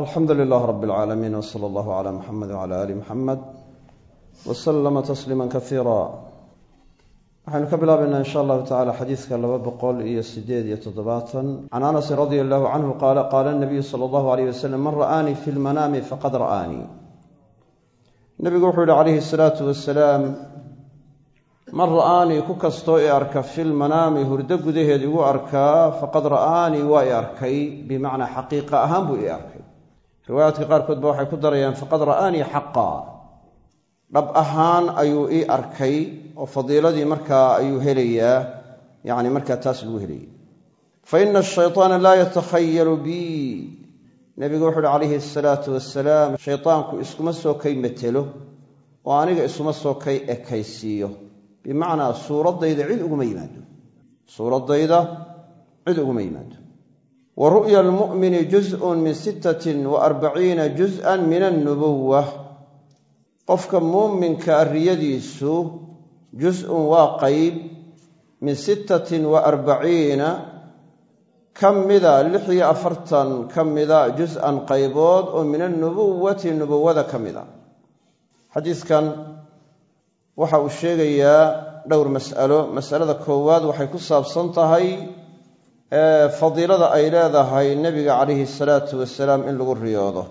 alxamdu lilaah rab اlcaalamiin wsala allahu cala muxamed wcala ali muxamed waslama tasliima kasiira waxaynu ka bilaabaynaa in sha allahu tacala xadiidka laba boqol iyo sideed iyo toddobaatan. Can anasin radia allahu canhu qaala qaala nabiyu sala allahu alayh wasalam man ra'aanii fi lmanaami faqad ra'aanii nebigu wuxuu yihi calayhi asalaatu wasalaam man ra'aanii ku kastoo i arka fi lmanaami hurdo gudaheed igu arkaa faqad ra'aanii waa i arkay bimacnaa xaqiiqa ahaan buu i riwaayaadka qaarkood ba waxay ku darayaan faqad ra'aanii xaqa. Dhab ahaan ayuu ii arkay oo fadiiladii markaa ayuu helayaa yacni markaa taas lagu helayay fa ina ashaytaana laa yatakhayalu bii nebigu wuxu uhi calayhi asalaatu wasalaam shaytaanku iskuma soo kay matelo oo aniga isuma soo kay ekaysiiyo. Bimacnaa suuraddayda cid uguma yimaado. Suuraddayda cid uguma yimaado wa ru'ya almu'mini juz'un min sittatin wa arbaciina juz'an min annubuwa qofka muuminka riyadiisu juz-un waa qayb. Min sittatin wa arbaciina ka mida lix iyo afartan ka mida juz-an qaybood oo min annubuwati nubuwada ka mida. Xadiidkan waxa uu sheegayaa dhowr mas'alo. Masalada koowaad waxay ku saabsan fadiilada ay leedahay nebiga calayhi salaatu wasalaam in lagu riyoodo.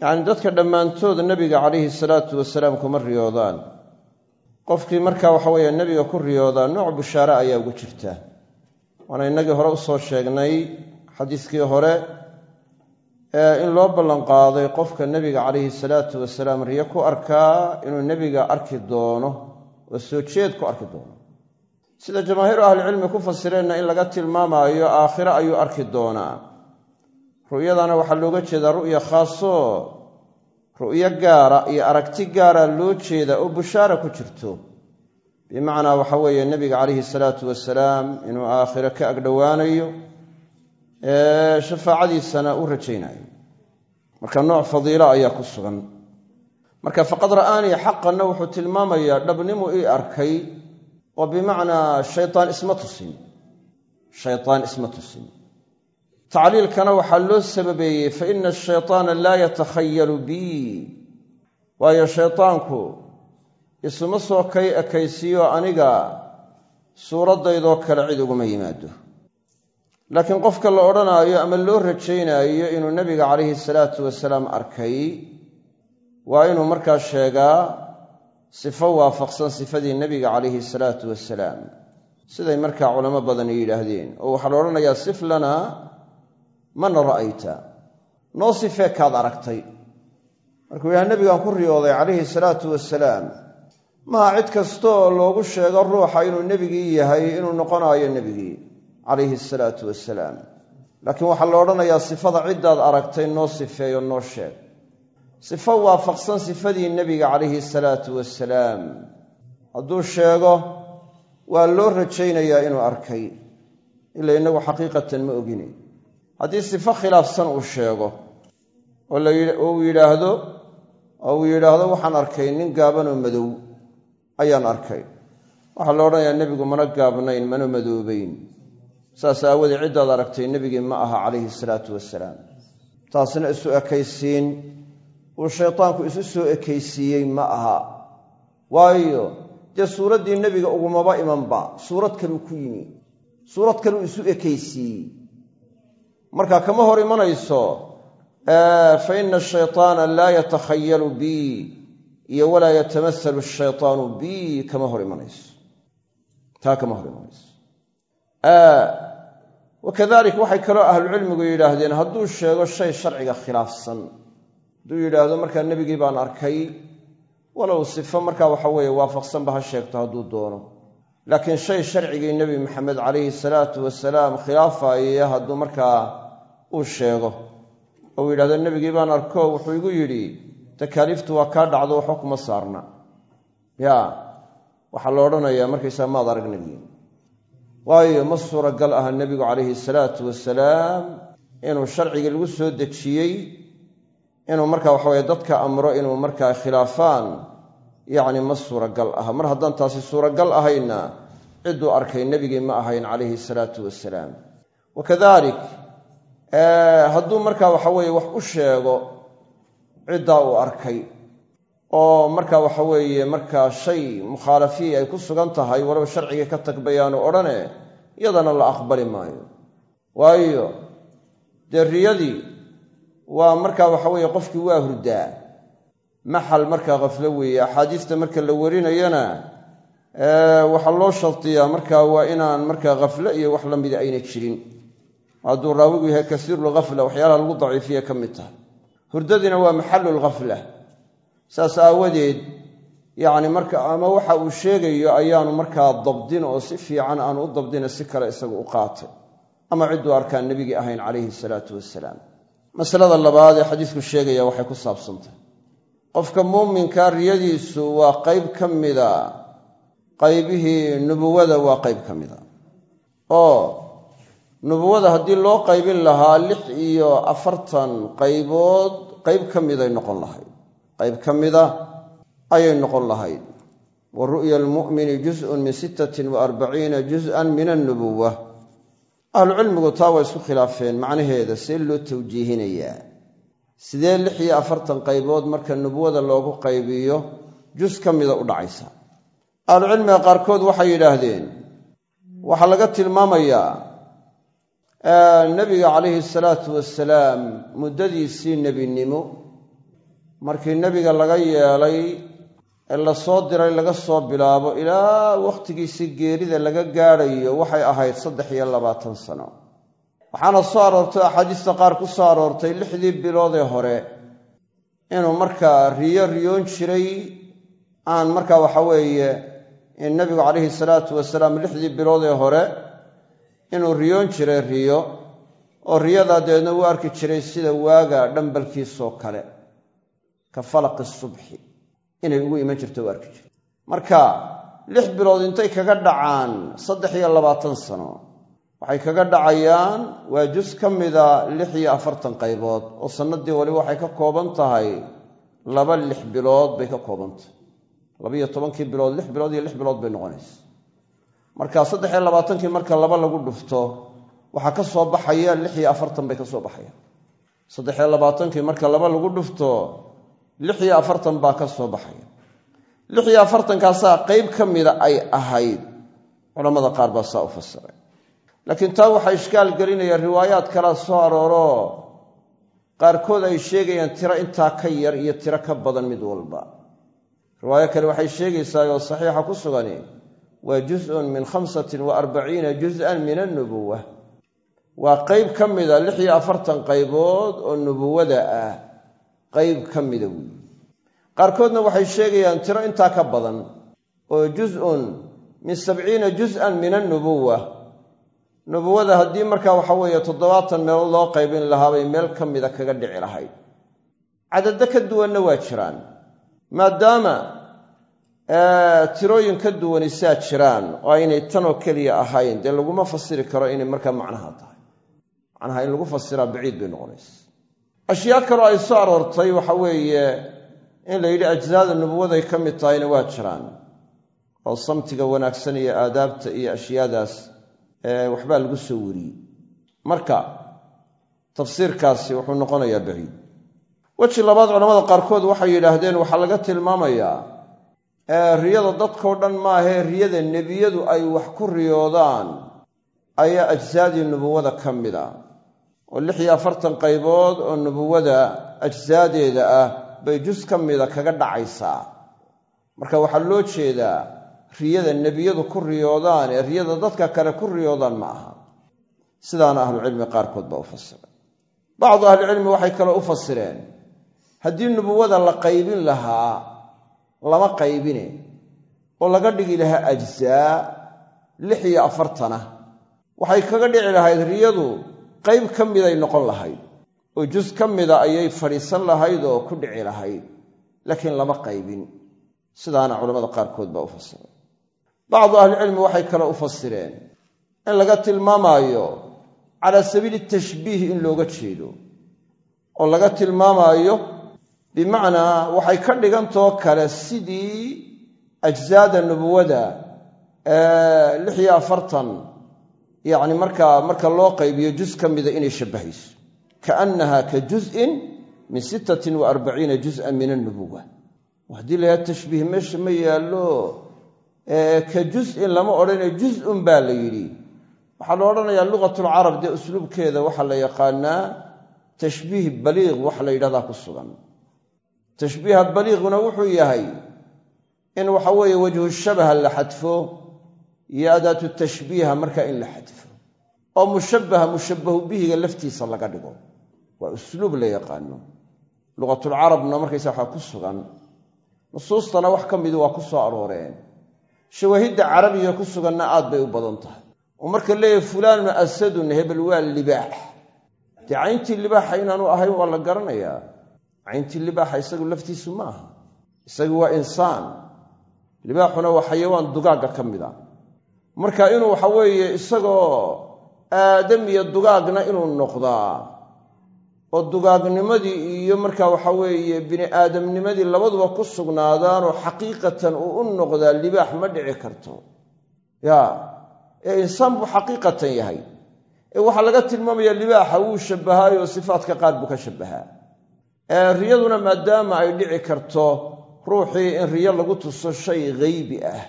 Yacni dadka dhammaantood nebiga calayhi salaatu wasalaam kuma riyoodaan. Qofkii marka waxa weeye nebiga ku riyoodaa nooc bushaare ayaa ugu jirta. Waana innagii hore u soo sheegnay xadiiskii hore ee in loo ballanqaaday qofka nebiga calayhi salaatu wasalaam riyo ku arkaa inuu nebiga arki doono oo soo jeed ku arki doono sida jamaahiiru ahlicilmi ku fasireenna in laga tilmaamaayo aakhire ayuu arki doonaa. Ru'yadana waxaa looga jeedaa ru'ya khaaso ru'yo gaara iyo aragti gaara loo jeeda oo bushaara ku jirto. Bimacnaa waxa weeye nebiga calayhi salaatu wasalaam inuu aakhire ka agdhowaanayo shafaacadiisana u rajaynayo. Marka nooc fadiilo ayaa ku sugan. Marka faqad ra'aanii xaqanna wuxuu tilmaamayaa dhabnimu ii arkay oo bimacnaa shaytaan isma tusin. Shaytaan isma tusin. Tacliilkana waxaa loo sababeeyey fa ina ashaytaana laa yatakhayalu bii. Waayo shaytaanku isuma soo kay ekaysiiyo aniga suuraddaydoo kale cid uguma yimaado. Laakiin qofka la odhanaayo ama loo rajaynaayo inuu nebiga calayhi salaatu wasalaam arkay waa inuu markaa sheegaa sifo waafaqsan sifadii nebiga calayhi salaatu wasalaam siday markaa culamo badani yidhaahdeen oo waxaa la odhanayaa sif lana mana ra'ayta. Noo sifee kaad aragtay. Markuu yahay nebigaan ku riyooday calayhi salaatu wasalaam maha cid kastaoo loogu sheego ruuxa inuu nebigii yahay inuu noqonaayo nebigii calayhi salaatu wasalaam laakiin waxaa la odhanayaa sifada ciddaad aragtay noo sifeeyo noo sheeg sifo waafaqsan sifadii nebiga calayhi salaatu wasalaam hadduu sheego waa loo rajaynayaa inuu arkay. Ila innagu xaqiiqatan ma ogini. Haddii sifo khilaafsan uu sheego oo uu yidhaahdo oo uu yidhaahdo waxaan arkay nin gaabanoo madow ayaan arkay. Waxaa la odhanayaa nebigu mana gaabnayn mana madoobayn. Saas aawadee ciddaad aragtay nebigii ma aha calayhi salaatu wasalaam taasna isu ekaysiin uu shaytaanku isu soo ekaysiiyey ma aha. Waayo dee suuraddii nebiga ugumaba imanba suurad kaluu ku yimi suurad kaluu isu ekaysiiyey. Marka kama hor imanayso fa ina ashaytaana laa yatakhayalu bii iyo walaa yatamasalu ashaytaanu bii kama hor imanayso. Taa kama hor imanayso. Wakadalik waxay kaloo ahlucilmigu yidhaahdeen hadduu sheego shay sharciga khilaafsan hadduu yidhaahdo markaa nebigii baan arkay walow sifo markaa waxa weeye waafaqsanba ha sheegto hadduu doono. Laakiin shay sharcigii nebi maxamed calayhi salaatu wasalaam khilaafaya hadduu markaa uu sheego. Ou yidhahdo nebigii baan arko wuxuu igu yidhi takaaliiftu waa kaa dhacdo waxba kuma saarna. Ya waxaa la odhanayaa markaysaa maad arag nebigii waayo ma suuragal aha nebigu calayhi salaatu wasalaam inuu sharcigii lagu soo dejiyey inuu marka waxaweye dadka amro inuu markaa khilaafaan yacni ma suuragal aha. Mar haddaan taasi suuragal ahayna cidduu arkay nebigii ma ahayn calayhi salaatu wasalaam wakadalik hadduu markaa waxa weeye wax u sheego ciddaa uu arkay oo marka waxa weeye markaa shay mukhaalafiyi ay ku sugan tahay walow sharcigii ka tag bayaanu odhane iyadana la aqbali maayo. Waayo dee waa markaa waxa weeye qofkii waa hurdaa. Maxal markaa khaflo weeye axaadiista marka la warinayana waxaa loo shardiyaa markaa waa inaan markaa khaflo iyo wax la mida ayna jirin. Hadduu raawigu yahay kasiirulghafla waxyaalaha lagu daciifiye ka mid tahay. Hurdadiina waa maxallulghafla saas aawadeed yacni marka ama waxa uu sheegayo ayaanu markaa dabdin oo si fiican aanu u dabdina si kale isagu u qaatay. Ama cidduu arkaan nebigii ahayn calayhi salaatu wasalaam masalada labaad ee xadiisku sheegaya waxay ku saabsantahy qofka muuminka riyadiisu waa qayb ka mida qaybihii nubuwada waa qayb ka mida oo nubuwada haddii loo qaybin lahaa lix iyo afartan qaybood qayb ka miday noqon lahayd. Qayb ka mida ayay noqon lahayd. Wa ru'ya almu'mini juz'un min sittatin wa arbaciina juz'an min annubuwa ahlucilmigu taa waa isku khilaafeen macnaheeda see loo tawjiihinayaa sidee lix iyo afartan qaybood marka nubuwada loogu qaybiyo jus ka mida u dhacaysa. Ahlucilmiga qaarkood waxay yidhaahdeen waxaa laga tilmaamayaa nebiga calayhi salaatu wasalaam muddadiisii nebinimo. Markii nebiga laga yeelay ee la soo diray laga soo bilaabo ilaa wakhtigiisii geerida laga gaadhayo waxay ahayd saddex iyo labaatan sano. Waxaana soo aroortay axaadiista qaar ku soo aroortay lixdii biloodee hore. Inuu markaa riyo riyoon jiray aan markaa waxa weeye nebigu calayhi salaatu wasalaam lixdii biloodee hore inuu riyoon jiray riyo. Oo riyadaa dabeedna u arki jiray sida waaga dhambalkiisoo kale ka falaqi subxi inay ugu iman jirto arki jiray marka lix bilood intay kaga dhacaan saddex iyo labaatan sano waxay kaga dhacayaan waa jus ka mida lix iyo afartan qaybood oo sannadii waliba waxay ka kooban tahay laba lix bilood bay ka kooban tahay. Labaiyo tobankii bilood lix bilood iyo lix bilood bay noqonaysa. Marka saddex iyo labaatankii marka laba lagu dhufto waxaa ka soo baxaya lix iyo afartan bay ka soo baxayaan saddex iyo labaatankii marka laba lagu dhufto lix afartan baa ka soo baxaya. Lix iyo afartankaasaa qayb ka mida ay ahayd. Culammada qaar baa saa u fasiray. Laakiin taa waxaa ishkaal gelinaya riwaayaad kalea soo arooro. Qaarkood ay sheegayaan tiro intaa ka yar iyo tiro ka badan mid walba. Riwaayo kale waxay sheegaysaa oo saxiixa ku sugani waa juzun min khamsatin wa arbaciina juz'an min annubuwa waa qayb ka mida lix iyo afartan qaybood oo nubuwada ah qayb ka mida weyi qaarkoodna waxay sheegayaan tiro intaa ka badan oo juzun min sabciina juz'an min annubuwa nubuwada haddii markaa waxa weeye toddobaatan meelood loo qaybin lahaabay meel ka mida kaga dhici lahayd. Cadado ka duwanna waa jiraan maadaama tirooyin ka duwani saa jiraan oo aynay tanoo keliya ahayn. Dee laguma fasiri karo inay markaa macnaha tahay. Macnaha in lagu fasiraa baciid bay noqonaysa ashyaa kaloo ay soo aroortay waxa weeye in la yidhi ajsaada nubuwaday ka mid tahayna waa jiraan oo samtiga wanaagsan iyo aadaabta iyo ashyaadaas waxbaa lagu soo wariyey. Marka tafsiirkaasi wuxuu noqonayaa baciid weji labaad culamada qaarkood waxay yidhaahdeen waxaa laga tilmaamayaa riyada dadkao dhan maahee riyada nebiyadu ay wax ku riyoodaan ayaa ajsaadii nubuwada ka mid a oo lix iyo afartan qaybood oo nubuwada ajsaadeeda ah bay jus ka mida kaga dhacaysaa. Marka waxaa loo jeedaa riyada nebiyadu ku riyoodaan ee riyada dadka kale ku riyoodaan ma aha. Sidaana ahlucilmi qaarkood baa u fasiray bacdu ahlicilmi waxay kaloo u fasireen haddii nubuwada la qaybin lahaa lama qaybine oo laga dhigi lahaa ajsaa lix iyo afartanah waxay kaga dhici lahayd riyadu qayb ka miday noqon lahayd oo jus ka mida ayay fadhiisan lahayd oo ku dhici lahayd laakiin lama qaybin. Sidaana culamada qaarkood baa u fasiray. Bacdu ahlicilmi waxay kale u fasireen in laga tilmaamaayo calaa sabiili tashbiih in looga jeedo oo laga tilmaamaayo bimacnaa waxay ka dhigantao kale sidii ajsaada nubuwada lix iyo afartan yacni markaa marka loo qaybiyo jus ka mida inay shabbahayso kaannaha ka juz'in min sittatin wa arbaciina juz'an min annubuwa haddii la yidhaha tashbiih meesha ma yaallo ka juz'in lama odhanayo juz'un baa la yidhi. Waxaa la odhanayaa lugatulcarab dee usluubkeeda waxaa la yaqaanaa tashbiih baliiq wax la yidhahdaa ku sugan. Tashbiiha baliiquna wuxuu yahay in waxa weeye wajhu shabaha la xadfo iyo adaatu tashbiiha markaa in la xadfo. Oo mushabbaha mushabbahu bihiga laftiisa laga dhigo. Waa usluub la yaqaano. Lugatulcarabna markaysa waxaa ku sugan. Nusuustana wax ka midi waa ku soo arooreen. Shawaahidda carabiga ku suganna aad bay u badan tahay. Oo marka leeyahay fulaanun asadun hebel waa libaax. Dee cayntii libaaxa inaanu ahayn waa la garanayaa. Cayntii libaaxa isagu laftiisu ma aha isagu waa insaan. Libaaxuna waa xayawaan dugaagga ka mid a marka inuu waxa weeye isagoo aadam iyo dugaagna inuu noqdaa. Oo dugaagnimadii iyo marka waxa weeye bini aadamnimadii labaduba ku sugnaadaanoo xaqiiqatan uu u noqdaa libaax ma dhici karto. Ya ee insaan buu xaqiiqatan yahay. Ee waxaa laga tilmaamaya libaaxa wuu shabbahaayoo sifaadka qaar buu ka shabbahaa. Riyaduna maadaama ay dhici karto ruuxii in riyo lagu tuso shay haybi ah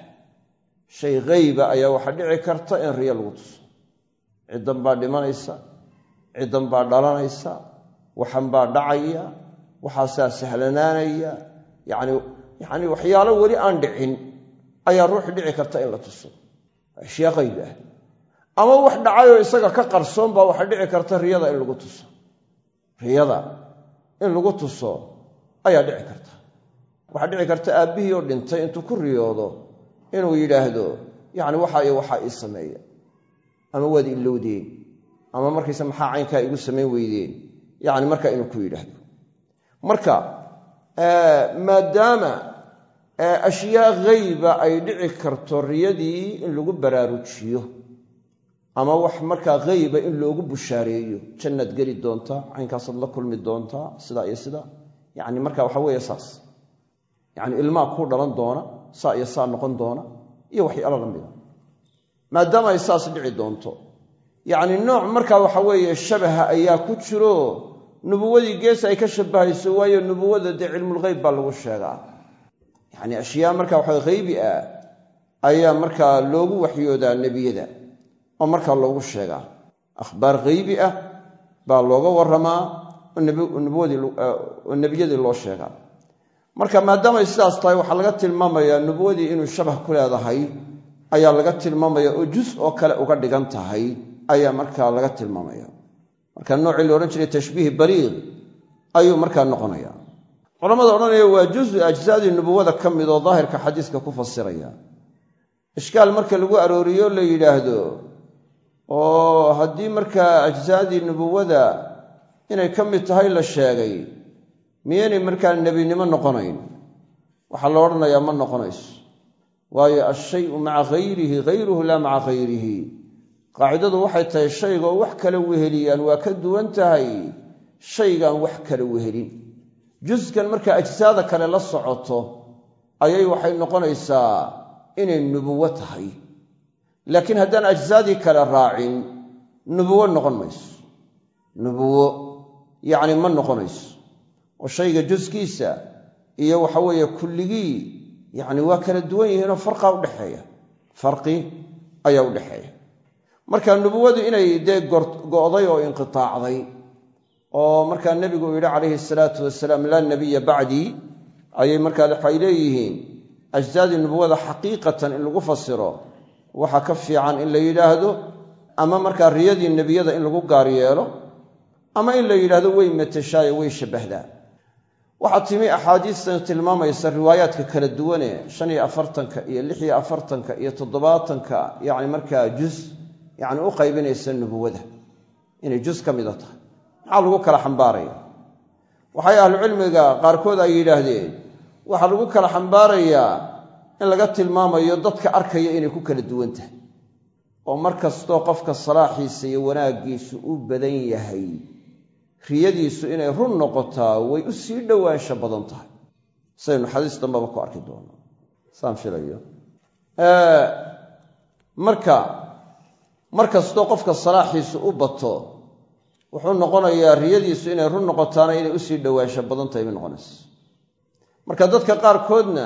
shay hayba ayaa waxaa dhici karta in riyo lagu tuso. Ciddan baa dhimanaysa ciddan baa dhalanaysa waxan baa dhacaya waxaasaa sahlanaanaya. Yani yacni waxyaalo weli aan dhicin ayaa ruuxi dhici karta in la tuso. Ashyaa qayb ah. Ama wax dhacayoo isaga ka qarsoon baa waxaa dhici karta riyada in lagu tuso. Riyada in lagu tuso ayaa dhici karta. Waxaa dhici karta aabbihii oo dhintay intuu ku riyoodo inuu yidhaahdo yacni waxaa iyo waxaa ii sameeya. Ama waad ilowdeen ama markayse maxaa caynkaa igu samayn weydeen yacni marka inuu ku yidhaahdo. Marka maadaama ashyaa hayba ay dhici karto riyadii in lagu baraarujiyo ama wax markaa hayba in loogu bushaareeyo jannaad geli doontaa caynkaasaad la kulmi doontaa sidaa iyo sidaa yacni marka waxa weeye saas. Yacni ilmaa kuu dhalan doona saa iyo saa noqon doona iyo waxyaalo la mida. Maadaama ay saas dhici doonto yacni nooc markaa waxa weeye shabaha ayaa ku jiro nubuwadii gees ay ka shabbahayso waayo nubuwada dee cilmulgheyb baa lagu sheegaa. Yacni ashyaa marka waxa haybi ah ayaa markaa loogu waxyoodaa nebiyada oo markaa loogu sheegaa. Akhbaar haybi ah baa looga warramaa oo nebiyadii loo sheegaa marka maadaamay sidaas tahay waxaa laga tilmaamayaa nubuwadii inuu shabah ku leedahay ayaa laga tilmaamaya oo jus oo kale uga dhigan tahay ayaa markaa laga tilmaamaya. Marka noocii la odhan jiray tashbiih baliiq ayuu markaa noqonaya culamada odhanaya waa juzu ajsaadii nubuwada ka mid oo daahirka xadiiska ku fasiraya. Ishkaal marka lagu arooriyo la yidhaahdo oo haddii markaa ajsaadii nubuwada inay ka mid tahay la sheegay miyaynay markaa nebinimo noqonayn? Waxaa la odhanayaa ma noqonayso. Waayo alshayu maca hayrihi hayruhu laa maca hayrihi qaacidadu waxay tahay shaygoo wax kala weheliyaan waa ka duwan tahay. Shaygaan wax kala wehelin. Juskan markaa ajsaada kale la socoto ayay waxay noqonaysaa inay nubuwo tahay. Laakiin haddaan ajsaadii kale raacin nubuwo noqon mayso. Nubuwo yacni ma noqonayso oo shayga juskiisa iyo waxa weeye kulligii yacni waa kala duwan yihiinoo farqaa udhexeeya farqi ayaa u dhexeeya. Marka nubuwadu inay dee go'day oo inqitaacday oo markaa nebigu yidhi calayhi salaatu wasalaam laa nebiya bacdii ayay markaa waxay leeyihiin ajsaadii nubuwada xaqiiqatan in lagu fasiro waxaa ka fiican in la yidhaahdo ama markaa riyadii nebiyada in lagu gaar yeelo ama in la yidhaahdo way matashaayo way shabbahdaa waxaa timi axaadiistan tilmaamaysa riwaayaadka kala duwane shan iyo afartanka iyo lix iyo afartanka iyo toddobaatanka yacni markaa jus yacni u qaybinaysa nubuwada. Inay jus ka mida tahay. Maxaa lagu kala xambaaraya waxay ahlucilmiga qaarkood ay yidhaahdeen waxaa lagu kala xambaarayaa in laga tilmaamayo dadka arkaya inay ku kala duwan tahay. Oo mar kastoo qofka salaaxiisa iyo wanaaggiisu u badan yahay riyadiisu inay run noqotaa way u sii dhowaansha badan tahay. Saynu xadiis dambaba ku arki doono. Saan filayo. Marka mar qofka salaaxiisu u bato wuxuu noqonayaa riyadiisu inay run noqotaana inay u sii dhowaansho badan tahay bay noqonaysa marka dadka qaarkoodna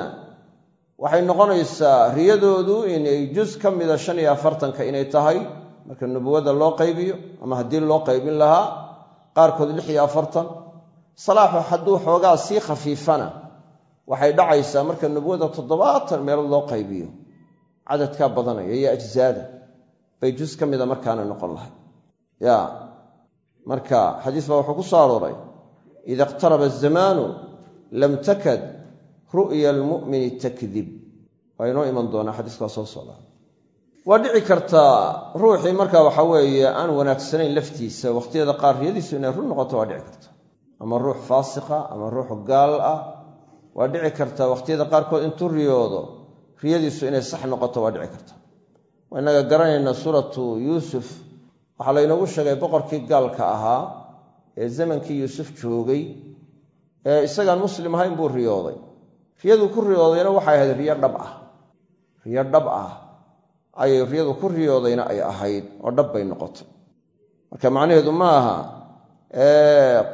waxay noqonaysaa riyadoodu inay jus ka mida shan iyo afartanka inay tahay marka nubuwadda loo qaybiyo ama haddii loo qaybin lahaa qaarkood lix iyo afartan salaaxu hadduu xoogaa sii khafiifana waxay dhacaysaa marka nubuwadda toddobaatan meelood loo qaybiyo. Cadadkaa badanaya iyo ajzaada bay jus ka mida markaana noqon lahay ya marka xadiis baa wuxuu ku soo arooray ida iqtaraba azamaanu lam takad ru'ya almu'mini takdib. Waa inoo iman doonaa xadiiskaa soo socdaa waa dhici kartaa ruuxii marka waxa weeye aan wanaagsanayn laftiisa wakhtiyada qaar riyadiisu inay run noqoto waa dhici karta. Ama ruux faasiqa ama ruux gaal ah waa dhici kartaa wakhtiyada qaarkood intuu riyoodo riyadiisu inay sax noqoto waa dhici karta. Waa inaga garanaynaa suuratu yuusuf waxaa laynoogu sheegay boqorkii gaalka ahaa ee zamankii yuusuf joogay ee isagaan muslim ahayn buu riyooday. Riyaduu ku riyoodayna waxay ahayd riyo dhab ah. Riyo dhab ah ayay riyadu ku riyoodayna ay ahayd oo dhab bay noqotay. Marka macnaheedu ma aha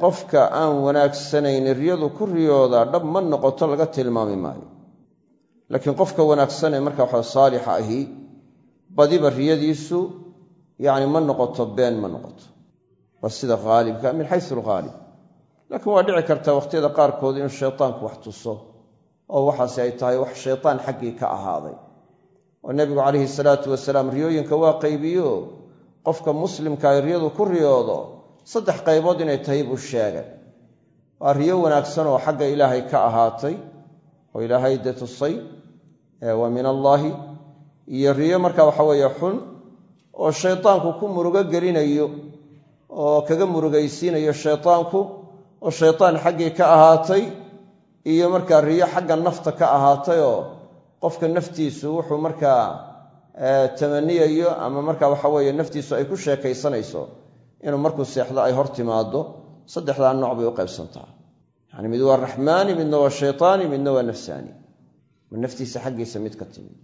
qofka aan wanaagsanayn riyadu ku riyoodaa dhab ma noqoto laga tilmaami maayo. Laakiin qofka wanaagsanee marka waxa saalixa ahi badiba riyadiisu yacni ma noqoto been ma noqoto. Waa sida haalibka min xaysu alghaalib laakiin waa dhici karta wakhtiyada qaarkood inuu shaytaanku wax tuso oo waxaasi ay tahay wax shaytaan xaggii ka ahaaday oo nebigu calayhi salaatu wasalaam riyooyinka waa qaybiyo qofka muslimka ay riyadu ku riyoodo saddex qaybood inay tahay buu sheegay. Waa riyo wanaagsan oo xagga ilaahay ka ahaatay oo ilaahay dee tusay waa min allaahi. Iyo riyo marka waxa weeye xun oo shaytaanku ku murugo gelinayo oo kaga murugaysiinayo shaytaanku oo shaytaan xaggii ka ahaatay iyo markaa riyo xagga nafta ka ahaatay oo qofka naftiisu wuxuu markaa tamaniyayo ama marka waxa weeye naftiisu ay ku sheekaysanayso inuu markuu seexdo ay hor timaado saddexdaa nooc bay u qaybsantaa. Yani mid waa raxmaani midna waa shaytaani midna waa nafsaani. Naftiisa xaggiisa mid ka timid.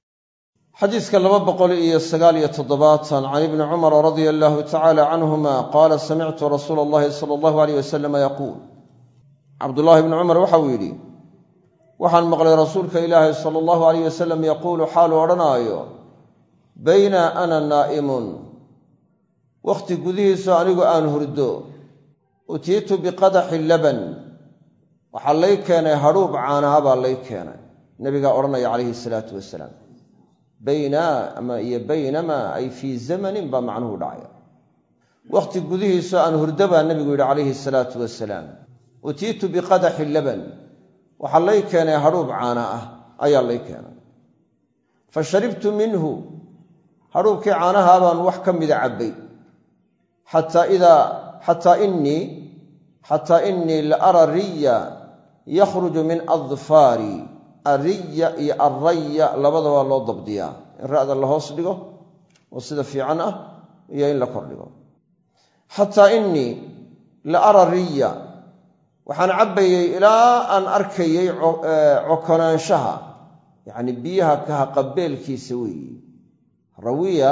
Xadiiska laba boqol iyo sagaaliyo toddobaatan can ibni cumar radia allaahu tacala canhuma qaala samictu rasuula allahi sala allahu aleyh wasalam yaquul cabdullaahi bni cumar waxauu yidhi waxaan maqlay rasuulka ilaahi sala allahu aleyh wasalam yaquulu xaalu odhanaayo bayna ana naa'imun. Wakhti gudihiisu anigu aan hurdo. Utiitu biqadaxi laban. Waxaa lay keenay hadhuub caanaa baa lay keenay nebigaa odhanaya calayhi salaatu wasalaam. Bayna ama iyo baynamaa ay fii zamanin baa macnuhu dhacaya wakhti gudihiisu aan hurdo baa nebigu yidhi calayhi salaatu wasalaam. Utiitu biqadaxi laban waxaa lay keenay hadhuub caana ah ayaa lay keenay. Fa sharibtu minhu hadhuubkii caanahaa baan wax ka mida cabbay. Xataa inii la ara riya yakhruju min adfaari ariya iyo arraya labadaba loo dabdiyaa. In ra'da la hoos dhigo oo sida fiican ah iyo in la kordhigo xataa inii la ara riya waxaan cabbayey ilaa aan arkayey cokonaanshaha. Yacni biyaha kaha qabeelkiisa weeye rawiya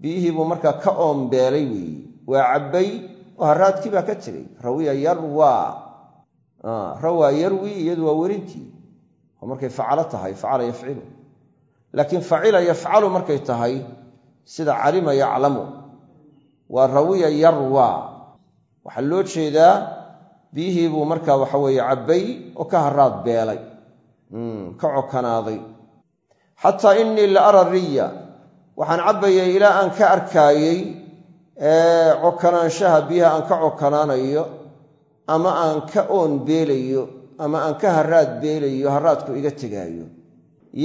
biyihii buu markaa ka oombeelay weeye waa cabbay oo haraadkii baa ka tegey. Rawiya yarwaa rawaa yarwi iyadu waa werintii oo markay facalo tahay facala yafcilu laakiin facila yafcalu markay tahay sida calima yaclamu waa rawiya yarwaa waxaa loo jeedaa biyihii buu markaa waxa weeye cabbay oo ka haraad beelay. Ka cokanaaday xataa innii la ara riya waxaan cabbayay ilaa aan ka arkaayey cokanaanshaha biyaha aan ka cokanaanayo ama aan ka oon beelayo ama aan ka haraad beelayo haraadku iga tegaayo.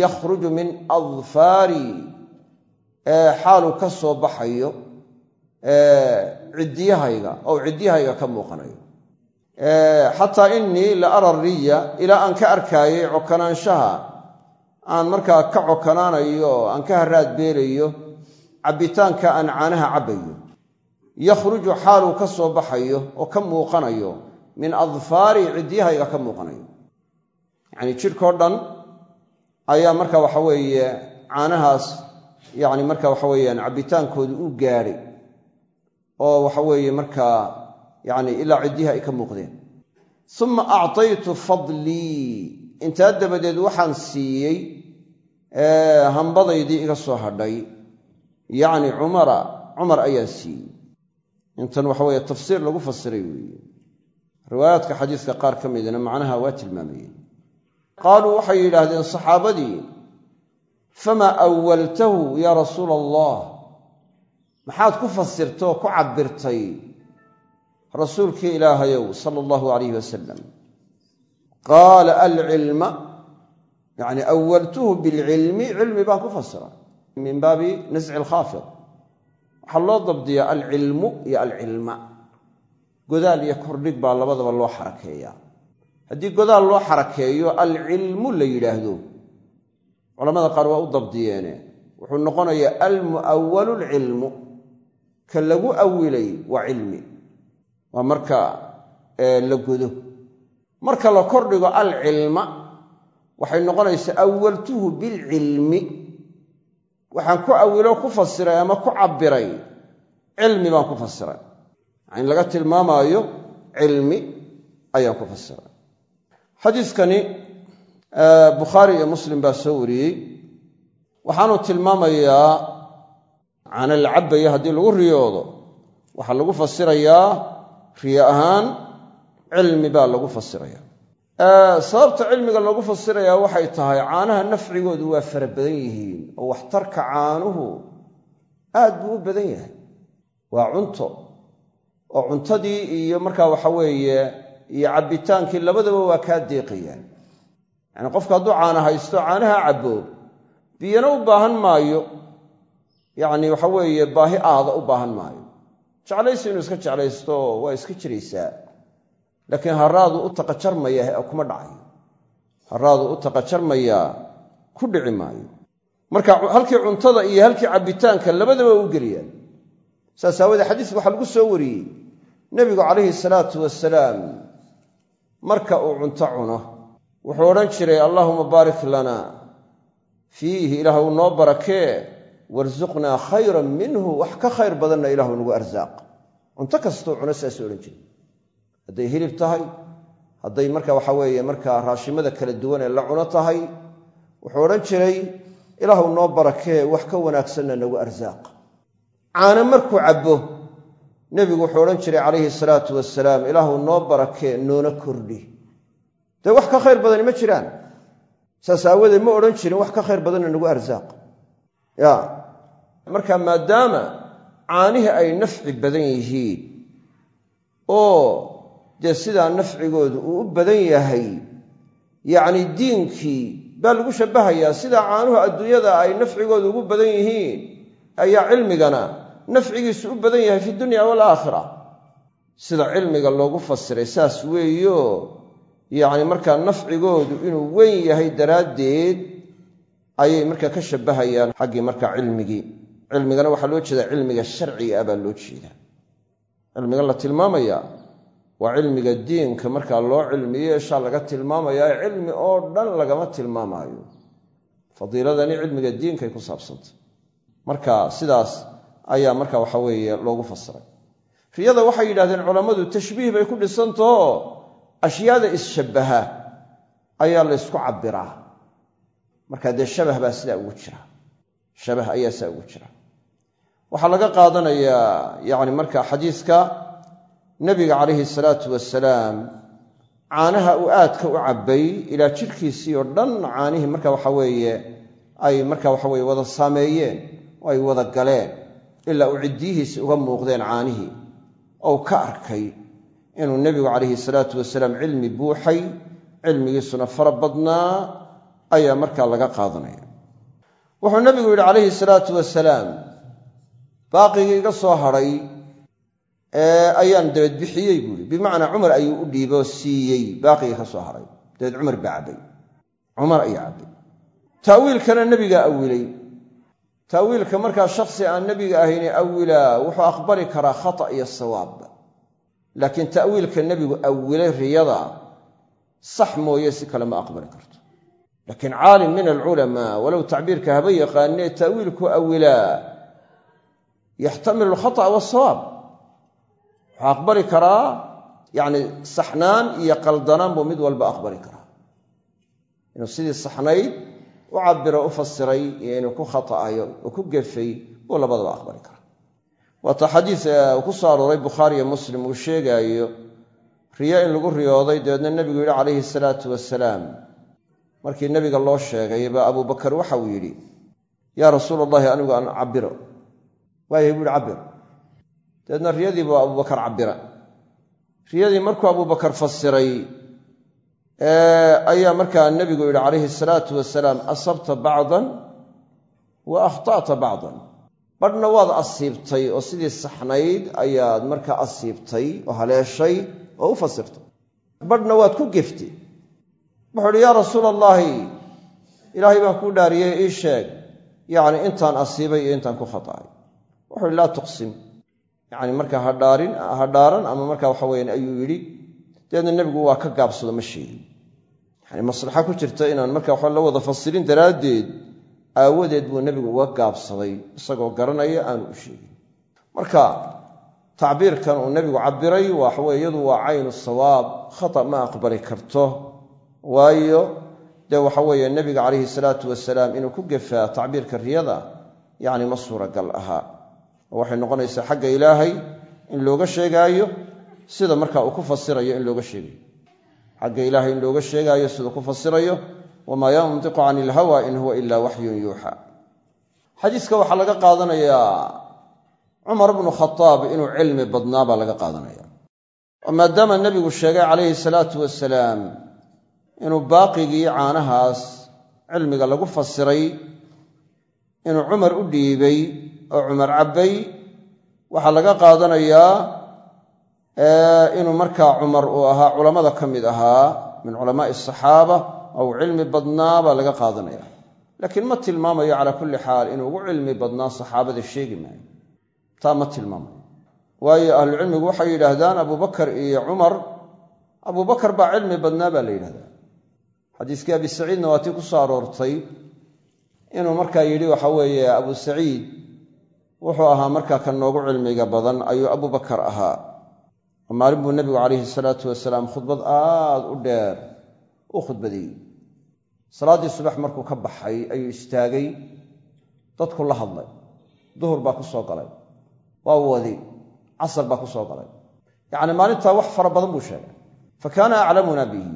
Yakhruju min adfaari xaaluu ka soo baxayo ciddiyahayga ou ciddiyahayga ka muuqanayo xataa innii la ara riya ilaa aan ka arkaayay cokanaanshaha. Aan markaa ka cokanaanayo oo aan ka haraad beelayo cabbitaanka aan caanaha cabbayo. Yakhruju xaaluu ka soo baxayo oo ka muuqanayo. Min adfaari ciddiyahayga ka muuqanayo. Yacnii jidhkao dhan ayaa marka waxa weeye caanahaas yacni marka waxa weeyaan cabbitaankoodu u gaadhay oo waxa weeye markaa yacni ilaa ciddihi ay ka muuqdeen. Uma actaytu fadlii intaa dabadeed waxaan siiyey hambadaydii iga soo hadhay. Yacni cumara cumar ayaan siiyey. Intan waxa weeye tafsiir lagu fasiray weeye. Riwaayaadka xadiiska qaar ka midna macnaha waa tilmaamayeen qaaluu waxay yidhaahdeen saxaabadii famaa awaltahu yaa rasuula allah maxaad ku fasirtay oo ku cabbirtay rasuulkii ilaahayow sala allahu alayh wasalam qaala alcilma yacni awaltuhu bilcilmi cilmi baan ku fasiray min baabi nasci alkhaafid waxaa loo dabdiyaa alcilmu iyo alcilma godaal iyo kordhig baa labadaba loo xarakeeyaa. Haddii godaal loo xarakeeyo alcilmu la yidhaahdo. Culamada qaar waa u dabdiyeene. Wuxuu noqonayaa almu'awalu alcilmu ka lagu awilay waa cilmi waa marka la godo marka la kordhigo alcilma waxay noqonaysaa awaltuhu bilcilmi. Waxaan ku awilo ku fasiray ama ku cabbiray cilmi baan ku fasiray. In laga tilmaamaayo cilmi ayaan ku fasiray. Xadiiskani bukhaari iyo muslim baa soo wariyey. Waxaanu tilmaamayaa cana la cabaya haddii lagu riyoodo. Waxaa lagu fasirayaa riyo ahaan cilmi baa lagu fasiraya. Sababta cilmiga loogu fasirayaa waxay tahay caanaha nafcigoodu waa fara badan yihiin oo waxtarka caanuhu aad buu u badan yahay. Waa cunto oo cuntadii iyo markaa waxa weeye iyo cabbitaankii labadaba waa kaa deeqayaan. Yacni qofku hadduu caana haysto caanaha cabbo biyana u baahan maayo. Yacni waxa weeye baahi aada u baahan maayo jeclaysi inuu iska jeclaysto waa iska jiraysaa. Laakiin haraadu u taqajarmaya kuma dhacayo haraadu u taqajarmayaa ku dhici maayo. Marka halkii cuntada iyo halkii cabbitaanka labadaba u geliyaan. Saas aawoodee xadiiska waxaa lagu soo wariyey. Nebigu calayhi salaatu wasalaam marka uu cunto cuno wuxuu odhan jiray allaahuma baarik lana. Fiihi ilaahu noo barakee warsuqnaa khayran minhu wax ka khayr badanna ilaahu nagu arsaaq. Cunto kastoo cuno saasuu odhan jiray. Hadday hilib tahay hadday marka waxa weeye markaa raashimada kala duwan ee la cuno tahay wuxuu odhan jiray ilaahu noo barakee wax ka wanaagsanna nagu arsaaq. Caano markuu cabbo nebigu wuxuu odhan jiray calayhi salaatu wasalaam ilaahu noo barakee noona kordhi. Dee wax ka khayr badani ma jiraan? Saas aawadeed ma odhan jirin wax ka khayr badanna nagu arsaaq ya. Marka maadaama caanihii ay nafci badan yihiin oo dee sidaa nafcigoodu uu u badan yahay yacni diinkii baa lagu shabbahayaa sidaa caanuhu adduunyada ay nafcigoodu ugu badan yihiin ayaa cilmigana nafcigiisu u badan yahay fi dunya waalaakhira sida cilmiga loogu fasiray saas weeyo. Yacni markaa nafcigoodu inuu weyn yahay daraaddeed ayay markaa ka shabbahayaan xaggii markaa cilmigii. Cilmigana waxaa loo jeedaa cilmiga sharciga ah baa loo jeedaa. Cilmigan la tilmaamaya waa cilmiga diinka markaa loo cilmiyo eshaa laga tilmaamayaa cilmi oo dhan lagama tilmaamaayo. Fadiiladani cilmiga diinkay ku saabsantay. Marka sidaas ayaa marka waxa weeye loogu fasiray. Riyada waxay yidhahdeen culammadu tashbiih bay ku dhisantaho ashyaada isshabbaha ayaa la ysku cabbiraa marka dee shabah baa sidaa ugu jira. Shabah ayaa sidaa ugu jira. Waxaa laga qaadanayaa yacni marka xadiiska nebiga calayhi salaatu wasalaam caanaha uu aadka u cabbay ilaa jidhkiisii oo dhan caanihii marka waxa weeye ay marka waxa weye wada saameeyeen oo ay wada galeen ilaa uu ciddiyihiisi uga muuqdeen caanihii. Ou ka arkay inuu nebigu calayhi salaatu wasalaam cilmi buuxay cilmigiisuna fara badnaa ayaa markaa laga qaadanaya. Wuxuu nebigu yidhi calayhi salaatu wasalaam baaqigii iga soo hadhay ayaan dabeed bixiyey buuhi bimacnaa cumar ayuu u dhiiboo siiyey baaqigii ka soo hadhay. Dabeed cumar baa cabbay. Cumar ayaa cabbay. Taawiilkana nebigaa awilay. Taawiilka markaa shakhsi aan nebiga ahayni awilaa wuxuu aqbali karaa khata iyo sawaab. Laakiin ta'wiilka nebigu awilay riyada sax mooye si kale ma aqbali karto laakiin caalim min alculamaa walow tacbiirka haba yaqaanee ta'wiilku awilaa yaxtamilu alkhata'a waasawaab wuxuu aqbali karaa yacni saxnaan iyo qaldanaan buu mid walba aqbali karaa inuu sidii saxnayd u cabiro u fasiray iyo inuu ku khata'ayo oo ku gefay buu labadaba aqbali karaa waata xadiis uu ku soo arooray bukhaariyo muslim uu sheegaayo riyo in lagu riyooday dabeedna nebigu yidhi calayhi salaatu wasalaam markii nebiga loo sheegay baa abubakar waxa uu yidhi yaa rasuul allahi anigu aan cabiro waayay buu yihi cabir dabeedna riyadii buu abubakar cabira riyadii markuu abubakar fasiray ayaa markaa nebigu yidhi calayhi salaatu wasalaam asabta bacdan wa akhta'ta bacdan. Badhna waad asiibtay oo sidii saxnayd ayaad markaa asiibtay oo haleeshay oo u fasirtay. Badhna waad ku geftay wuxuu idhi yaa rasuul allaahi ilaahay baan kuu dhaariyey ii sheeg yacni intaan asiibay iyo intaan ku khata'ay. Wuxuu ihi laa tuqsim. Yacni markaa hadhaarin ha dhaaran ama markaa waxa weyaan ayuu yidhi dabeedna nebigu waa ka gaabsado ma sheegin. Yani maslaxa ku jirta inaan markaa waxa la wada fasirin daraaddeed aawadeed buu nebigu uga gaabsaday isagoo garanaya aanu u sheegin. Marka tacbiirkan uu nebigu cabiray waxaweye iyadu waa caynu sawaab khata ma aqbali karto waayo dee waxa weeye nebiga calayhi salaatu wasalaam inuu ku gefaa tacbiirka riyada yacni ma suuragal ahaa oo waxay noqonaysaa xagga ilaahay in looga sheegaayo sida marka uu ku fasirayo in looga sheegayo. Xagga ilaahay in looga sheegaayo siduu ku fasirayo wamaa yantiqu cani ilhawa in huwa ila waxyun yuuxa. Xadiiska waxaa laga qaadanayaa cumar bnu khadaab inuu cilmi badnaa baa laga qaadanaya. Oo maadaama nebigu sheegay calayhi salaatu wasalaam inuu baaqigii caanahaas cilmiga lagu fasiray inuu cumar u dhiibay oo cumar cabbay waxaa laga qaadanayaa inuu markaa cumar uu ahaa culammada ka mid ahaa min culamaa'i asaxaaba oo cilmi badnaa baa laga qaadanaya. Laakiin ma tilmaamayo calaa kulli xaal inuu ugu cilmi badnaa saxaabada sheegi maayo. Taa ma tilmaamayo. Waayo ahlucilmigu waxay yidhaahdaan abubakar iyo cumar abubakar baa cilmi badnaa baa la yidhahdaa xadiiskii abi saciidna waa tii ku soo aroortay inuu markaa yidhi waxa weeye abu saciid wuxuu ahaa markaa ka noogu cilmiga badan ayuu abubakar ahaa. Oo maalin buu nebigu calayhi salaatu wasalaam khudbad aad u dheer u khudbadeeyey salaaddii subax markuu ka baxay ayuu istaagay dadku la hadlay duhur baa ku soo galay waa wadi casar baa ku soo galay. Yacni maalintaa wax fara badan buu sheegay. Fa kaana aclamuna bihi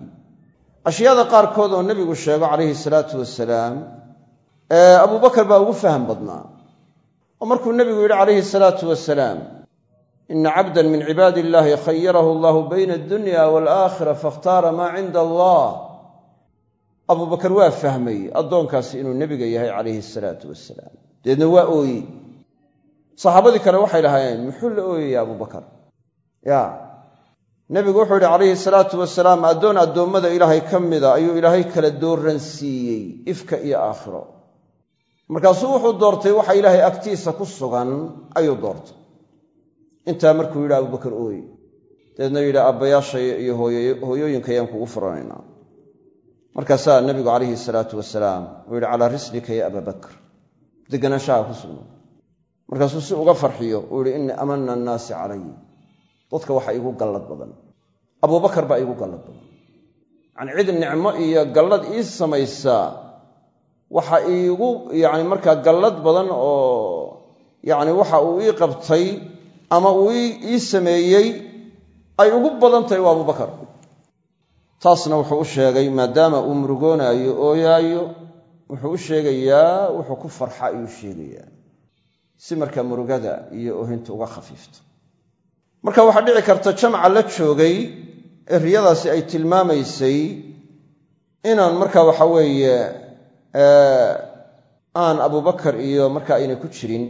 ashyaada qaarkood oo nebigu sheego calayhi salaatu wasalaam abubakar baa ugu faham badnaa. Oo markuu nebigu yidhi calayhi salaatu wasalaam ina cabdan min cibaadi illaahi khayarahu allahu bayna addunya waalaakhira fakhtaara maa cinda allah abubakar waa fahmay addoonkaasi inuu nebiga yahay calayhi salaatu wasalaam deedna waa ooyey. Saxaabadii kale waxay lahaayeen muxuu la ooyaya abubakar ya nebigu wuxuu yidhi calayhi salaatu wasalaam addoon addoommada ilaahay ka mida ayuu ilaahay kala dooran siiyey ifka iyo aakhiro. Markaasuu wuxuu doortay waxa ilaahay agtiisa ku sugan ayuu doortay. Intaa markuu yidhi abubakar ooye dabeedna yidhi aabbayaashay iyo hooyooyinka ayaan kugu furanaynaa. Markaasaa nebigu calayhi salaatu wasalaam uu yidhi calaa rislika ya ababakr deganaanshaha ku sugna markaasuu si uga farxiyo uu yidhi innii amana annaasi calay dadka waxa iigu gallad badan. Abubakar baa iigu gallad badan. Yacni cid nicmo iyo gallad ii samaysaa waxa iigu yacni markaa gallad badan oo yacni waxa uu ii qabtay ama uu ii sameeyey ay ugu badan tahay waa abubakar taasna wuxuu u sheegay maadaama uu murugoonaayo ooyaayo wuxuu u sheegayaa wuxuu ku farxa ayuu sheegayaa. Si markaa murugada iyo ohinta uga khafiifto marka waxaa dhici karta jamca la joogay ee riyadaasi ay tilmaamaysay inaan marka waxa weeye aan abubakar iyo marka aynay ku jirin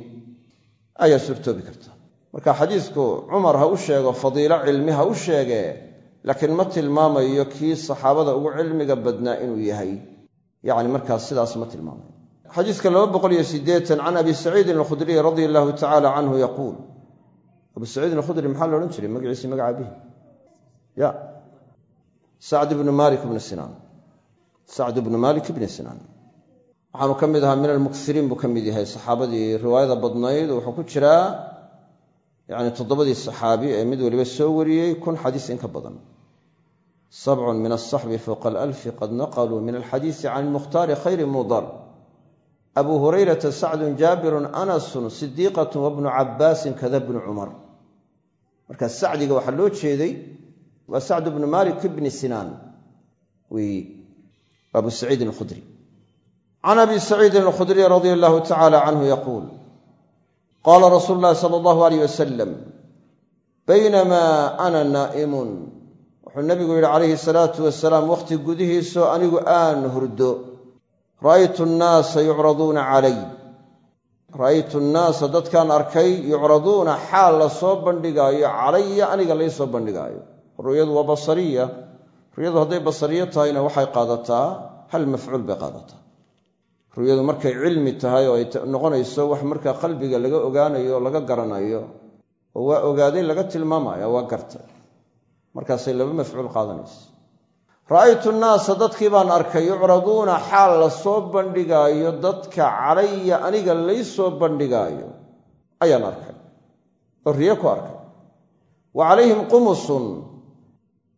ayaa suurtoobi karta. Marka xadiisku cumar ha u sheego fadiilo cilmi ha u sheegee laakiin ma tilmaamayo kii saxaabada ugu cilmiga badnaa inuu yahay. Yacni markaas sidaas ma tilmaamayo. Xadiiska can abi saciidin alkhudriy radia allahu tacala canhu yaquul abu saciidin alkhudri maxaa la odhan jiray? Magaciisi magaca abihi. Ya. Sacd ibnu malik ibni sinaan sacd ibnu malik ibni sinaan waxaanu ka mid ahaa min almuksiriin buu ka mid yahay. Saxaabadii riwaayada badnayd wuxuu ku jiraa yacni toddobadii saxaabi ee mid waliba soo wariyey kun xadiis in ka badan. Sabcun min alsaxbi fowqa alalfi qad naqaluu min alxadiisi can ilmukhtaari khayri mudar. Abu hurayrata sacdun jaabirun anasun sidiiqatun wabnu cabbaasin kada bnu cumar marka sacdiga waxaa loo jeeday waa sacd bnu malik bni sinaan abu saciidin alkhudri. Can abi saciidin alkhudriy radia allahu tacala canhu yaquul qaala rasuulu llahi sala allahu alayh wasalam baynamaa ana naa'imun. Wuxuu nabigu yidhi calayhi salaatu wasalaam wakhti gudihiisoo anigu aan hurdo. Ra'aytu annaasa yucraduuna calay ra'aytu nnaasa dadkaan arkay yucraduuna xaal la soo bandhigaayo calaya aniga lay soo bandhigaayo. Ru'yadu waa basariya. Ru'yadu hadday basariyo tahayna waxay qaadataa hal mafcuul bay qaadataa. Ru'yadu markay cilmi tahay oo ay noqonayso wax markaa qalbiga laga ogaanayo oo laga garanayo oo waa ogaaday laga tilmaamaya waa gartay markaasay laba mafcuul qaadanaysa ra'aytu nnaasa dadkii baan arkay yucraduuna xaal la soo bandhigaayo dadka calaya aniga lay soo bandhigaayo. Ayaan arkay. Oo riyo ku arkay. Wa calayhim qumusun.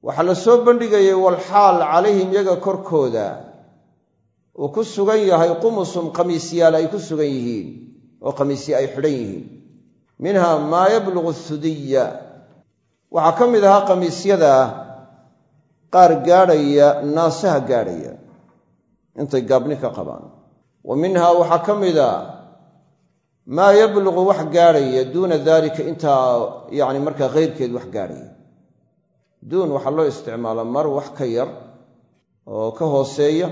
Waxaa la soo bandhigayay walxaal calayhim yaga korkooda. Uu ku sugan yahay qumusun qamiisyaal ay ku sugan yihiin oo qamiisya ay xidhan yihiin. Minha maa yablugu thudiya waxaa ka mid ahaa qamiisyada qaar gaadhaya naasaha gaadhaya. Intay gaabni ka qabaan. Wa minhaa waxaa ka mida maa yablugu wax gaadhaya duuna dalika intaa yacni markaa keyrkeed wax gaadhaya. Duun waxaa loo isticmaalaa mar wax ka yar oo ka hooseeya.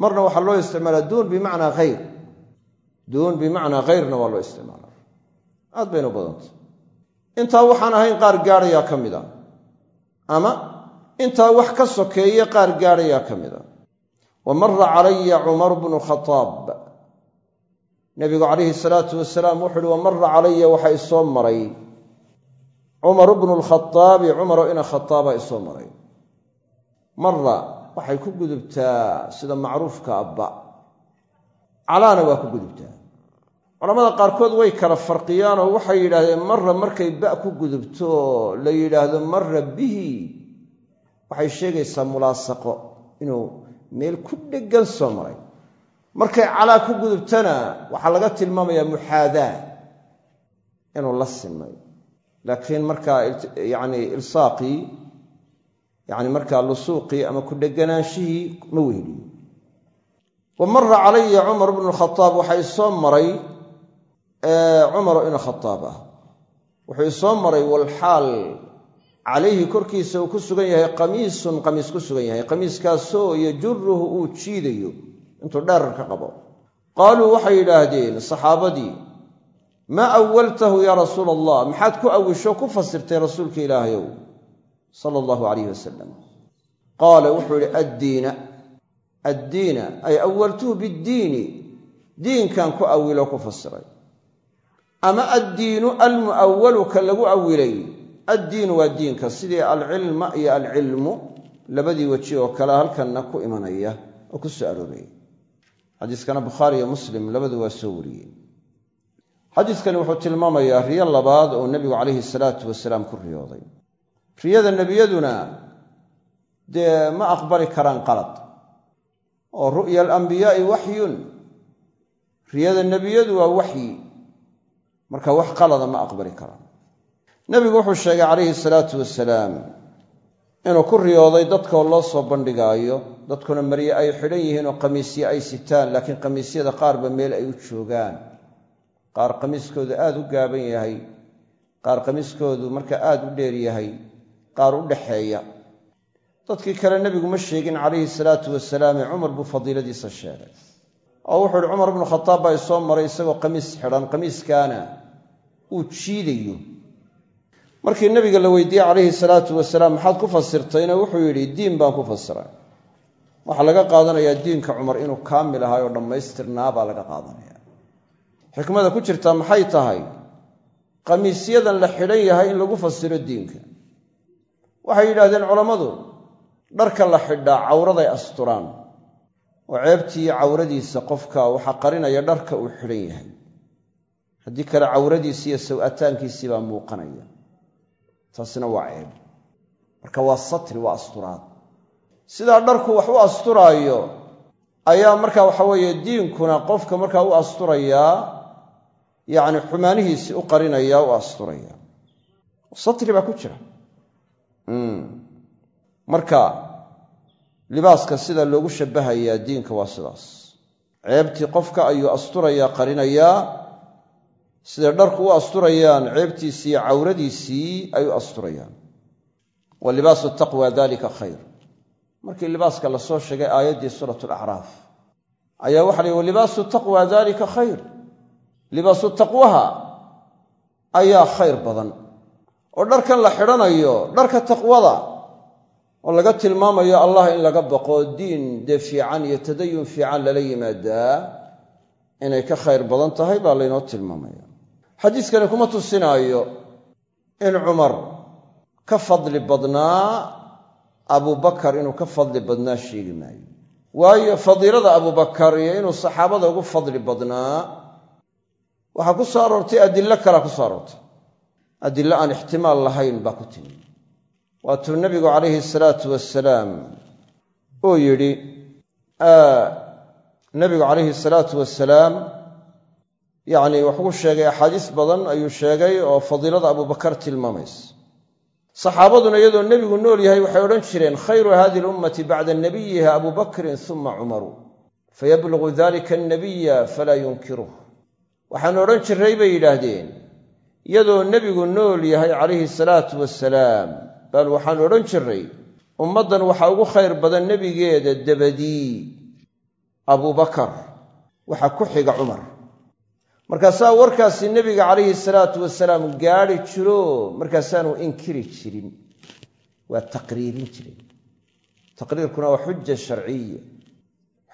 Marna waxaa loo isticmaalaa duun bimacnaa khayr. Duun bimacnaa khayrna waa loo isticmaalaa aad baynu badantay. Intaa waxaan ahayn qaar gaadhayaa ka mid a. Ama intaa wax ka sokeeye qaar gaadhayaa ka mid a wa mara calaya cumaru bnu khataab. Nabigu calayhi salaatu wasalaam wuxu uhi wa mara calaya waxa isoo maray. Cumaru bnu lkhaaabi cumaroo ina khataaba isoo maray. Mara waxay ku gudubtaa sida macruufka abba. Calaana waa ku gudubtaa. Culamada qaarkood way kala farqiyaan oo waxay yidhaahdeen mara markay ba ku gudubto la yidhaahdo mara bihi waxay sheegaysaa mulaasaqo inuu meel ku dheggan soo maray. Markay calaa ku gudubtana waxaa laga tilmaamayaa muxaadaa inuu la simay. Laakiin markaa yani ilsaaqii yani markaa lusuuqii ama ku dheganaanshihii ma weheliyo wa mara calaya cumar bnu khaaab waxaa isoo maray cumaro ina khaaab ah. Wuxuu isoo maray walxaal calayhi korkiisa uu ku sugan yahay qamiisun qamiis ku sugan yahay. Qamiiskaasoo yajuruhu uu jiidayo. Intuu dheerar ka qabo. Qaaluu waxay yidhaahdeen saxaabadii maa awaltahu yaa rasuula allah maxaad ku awisho ku fasirtay rasuulka ilaahayow sala allahu calayh wasalam qaala wuxuu yidhi addiina addiina ay awaltuhu biddiini. Diinkan ku awilo ku fasiray. Ama addiinu almu'awalu ka lagu awilay addiinu waa diinka. Sidii alcilma iyo alcilmu labadii weji oo kale halkanna ku imanaya oo ku soo arooraya. Xadiiskana bukhaari iyo muslim labadu waa soo wariyeen. Xadiiskani wuxuu tilmaamayaa riyo labaad oo nebigu calayhi salaatu wasalaam ku riyooday. Riyada nebiyaduna dee ma aqbali karaan qalad. Oo ru'ya alambiyaai waxyun riyada nebiyadu waa waxyi marka wax qalada ma aqbali karaan nebigu wuxuu sheegay calayhi salaatu wasalaam inuu ku riyooday dadkoo loo soo bandhigaayo dadkuna marye ay xidhan yihiin oo qamiisye ay sitaan laakiin qamiisyada qaarba meel ay u joogaan. Qaar qamiiskoodu aada u gaaban yahay qaar qamiiskoodu marka aada u dheer yahay qaar u dhaxeeya. Dadkii kale nebigu ma sheegin calayhi salaatu wasalaam cumar buu fadiiladiisa sheegay. Oo wuxuu ihi cumar bnu khataab baa isoo maray isagoo qamiis xidhan qamiiskaana uu jiidayo markii nabiga la weydiiyey calayhi salaatu wasalaam maxaad ku fasirtayna wuxuu yidhi diin baan ku fasiray. Waxaa laga qaadanayaa diinka cumar inuu kaamil ahay oo dhammaystirnaa baa laga qaadanaya. Xikmada ku jirtaa maxay tahay? Qamiisyadan la xidhan yahay in lagu fasiro diinka. Waxay yidhahdeen culammadu dharka la xidhaa cawraday asturaan oo ceebtii cawradiisa qofka waxaa qarinaya dharka uu xidhan yahay. Haddii kale cawradiisii iyo saw-ataankiisii baa muuqanaya taasina waa ceeb. Marka waa satri waa asturaad. Sidaa dharku wax u asturaayo ayaa marka waxa weeye diinkuna qofka markaa u asturayaa yacni xumaanihiisii u qarinaya u asturaya. Satri baa ku jira. Marka libaaska sida loogu shabbahayaa diinka waa sidaas. Ceebtii qofka ayuu asturayaa qarinayaa siday dharku u asturayaan ceebtiisii iyo cawradiisii ay u asturayaan. Wa libaasu taqwa dalika khayr. Markii libaaska la soo sheegay aayaddii suurat alacraaf ayaa waxa la yihi walibaasu taqwa dalika khayr. Libaasu taqwaha ayaa khayr badan. Oo dharkan la xidhanayo dharka taqwada oo laga tilmaamayo allah in laga baqo diin dee fiican iyo tadayun fiican lala yimaadaa inay ka khayr badan tahay baa laynoo tilmaamaya xadiiskani kuma tusinaayo in cumar ka fadli badnaa abubakar inuu ka fadli badnaa sheegi maayo. Waayo fadiilada abubakar iyo inuu saxaabada ugu fadli badnaa waxaa ku soo aroortay adillo kalea ku soo aroortay. Adillo aan ixtimaal lahayn baa ku timi. Waatuu nabigu calayhi salaatu wasalaam uu yidhi nabigu calayhi salaatu wasalaam yacni wuxuu sheegay axaadiis badan ayuu sheegay oo fadiilada abubakar tilmaamaysa. Saxaabaduna iyadoo nebigu nool yahay waxay odhan jireen khayru hadihi lummati bacda nabiyiha abu bakrin uma cumaru fayablugu dalika annabiya falaa yunkiruh. Waxaanu odhan jirray bay yidhaahdeen iyadoo nebigu nool yahay calayhi salaatu wasalaam bal waxaanu odhan jirray ummaddan waxaa ugu khayr badan nebigeeda dabadii abubakar waxaa ku xiga cumar markaasaa warkaasi nebiga calayhi salaatu wasalaam gaadhi jiro markaasaanu inkiri jirin. Waa taqriirin jirin. Taqriirkuna waa xuja sharciya.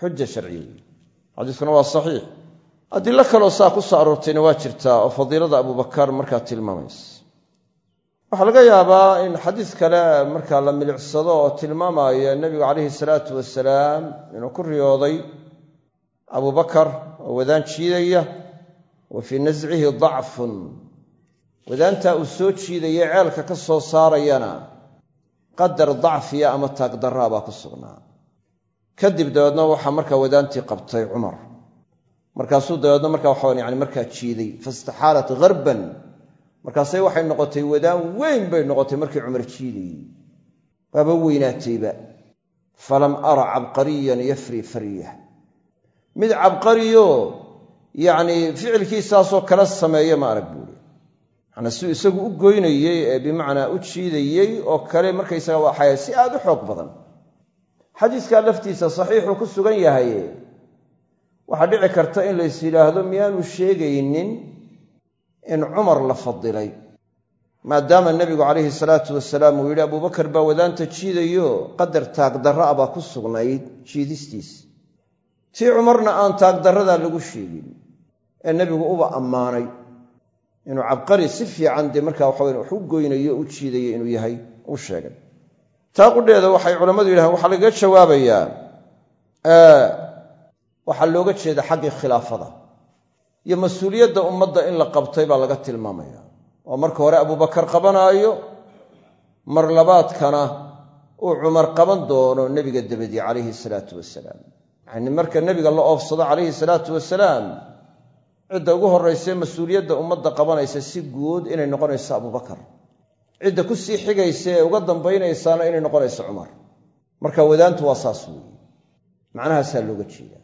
Xuja sharciya. Wey xadiiskuna waa saxiix. Adilo kaloo saa ku soo aroortayna waa jirtaa oo fadiilada abubakar markaa tilmaamaysa. Waxaa laga yaabaa in xadiis kale markaa la milicsado oo tilmaamaya nebigu calayhi salaatu wasalaam inuu ku riyooday abubakar oo wadaan jiidaya wa fii nascihi dacfun. Wadaantaa uu soo jiidaya ceelka ka soo saarayana qadar dacfiya ama taagdarraa baa ku sugnaa. Kadib dabeedna waxaa markaa wadaantii qabtay cumar. Markaasuu dabeedna markaa waxaa yani markaa jiiday fastaxaalat harban markaasay waxay noqotay wadaan weyn bay noqotay markii cumar jiidayey waaba weynaatayba falam ara cabqariyan yafri faryah mid cabqariyo yacnii ficilkiisaasoo kala sameeya ma arag buuri. Manaa siuu isagu u goynayey ee bimacnaa u jiidayey oo kale markaysaga waxay si aada u xoog badan. Xadiiskaa laftiisa saxiixuu ku sugan yahay waxaa dhici karta in lays yidhaahdo miyaanu sheegaynin in cumar la fadilay. Maadaama nebigu calayhi salaatu wasalaam uu yidhi abubakar baa wadaanta jiidayo qadar taagdarra a baa ku sugnayd jiidistiis. Tii cumarna aan taagdarradaa lagu sheegin ee nebigu uba ammaanay. Inuu cabqari si fiican dee markaa waxa wax u goynayo u jiidayo inuu yahay u sheegay. Taa qudheeda waxay culammadu yidhahdeen waxaa lagaga jawaabayaa waxaa looga jeeda xaggii khilaafada iyo mas'uuliyadda ummadda in la qabtay baa laga tilmaamaya. Oo marka hore abubakar qabanaayo mar labaadkana uu cumar qaban doono nebiga dabadii calayhi salaatu wasalaam. Yacni marka nebiga la oofsado calayhi salaatu wasalaam cidda ugu horraysee mas'uuliyadda ummadda qabanaysa si guud inay noqonayso abubakar cidda ku sii xigaysa ee uga dambaynaysaana inay noqonayso cumar. Marka wadaantu waa saas weeye. Macnahaasaa looga jeeda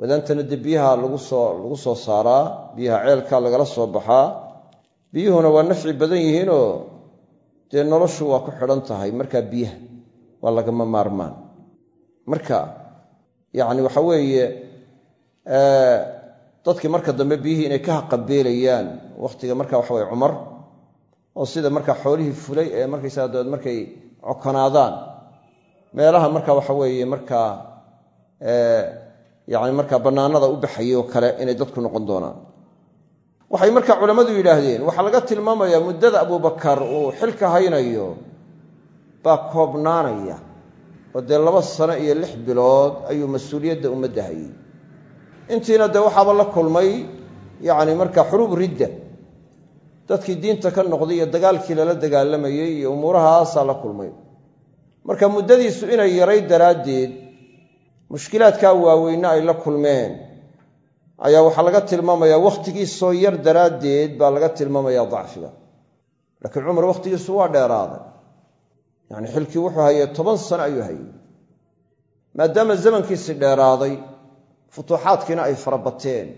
wadaantana dee biyaha lagu soo lagu soo saaraa biyaha ceelka lagala soo baxaa. Biyuhuna waa nafci badan yihiinoo dee noloshu waa ku xidhan tahay markaa biyaha waa lagama maarmaan. Marka yacni waxa weeye dadkii marka dambe biyihii inay ka haqabeelayaan wakhtiga marka waxa weye cumar oo sida markaa xoolihii fulay ee markaysaga dabeed markay cokonaadaan meelaha marka waxa weeye markaa yani markaa bannaanada u oo kale inay dadku noqon doonaan. Waxay markaa culammadu yidhaahdeen waxaa laga tilmaamayaa muddada abubakar uu xilka haynayo baa koobnaanaya oo dee laba sano iyo lix bilood ayuu mas'uuliyadda ummadda hayey intiina dee waxaaba la kulmay yacni marka xuruub ridda. Dadkii diinta ka noqday iyo dagaalkii lala dagaalamayey iyo umuurahaasaa la kulmay. Marka muddadiisu inay yaray daraaddeed mushkilaadkaa waaweyne ay la kulmeen. Ayaa waxaa laga tilmaamayaa wakhtigiisoo yar daraaddeed baa laga tilmaamayaa dacfiga. Laakiin cumar wakhtigiisu waa dheeraaday. Yacni xilkii wuxuu hayay toban sano ayuu hayay. Maadaama zamankiisii dheeraaday futuuxaadkiina ay farabateen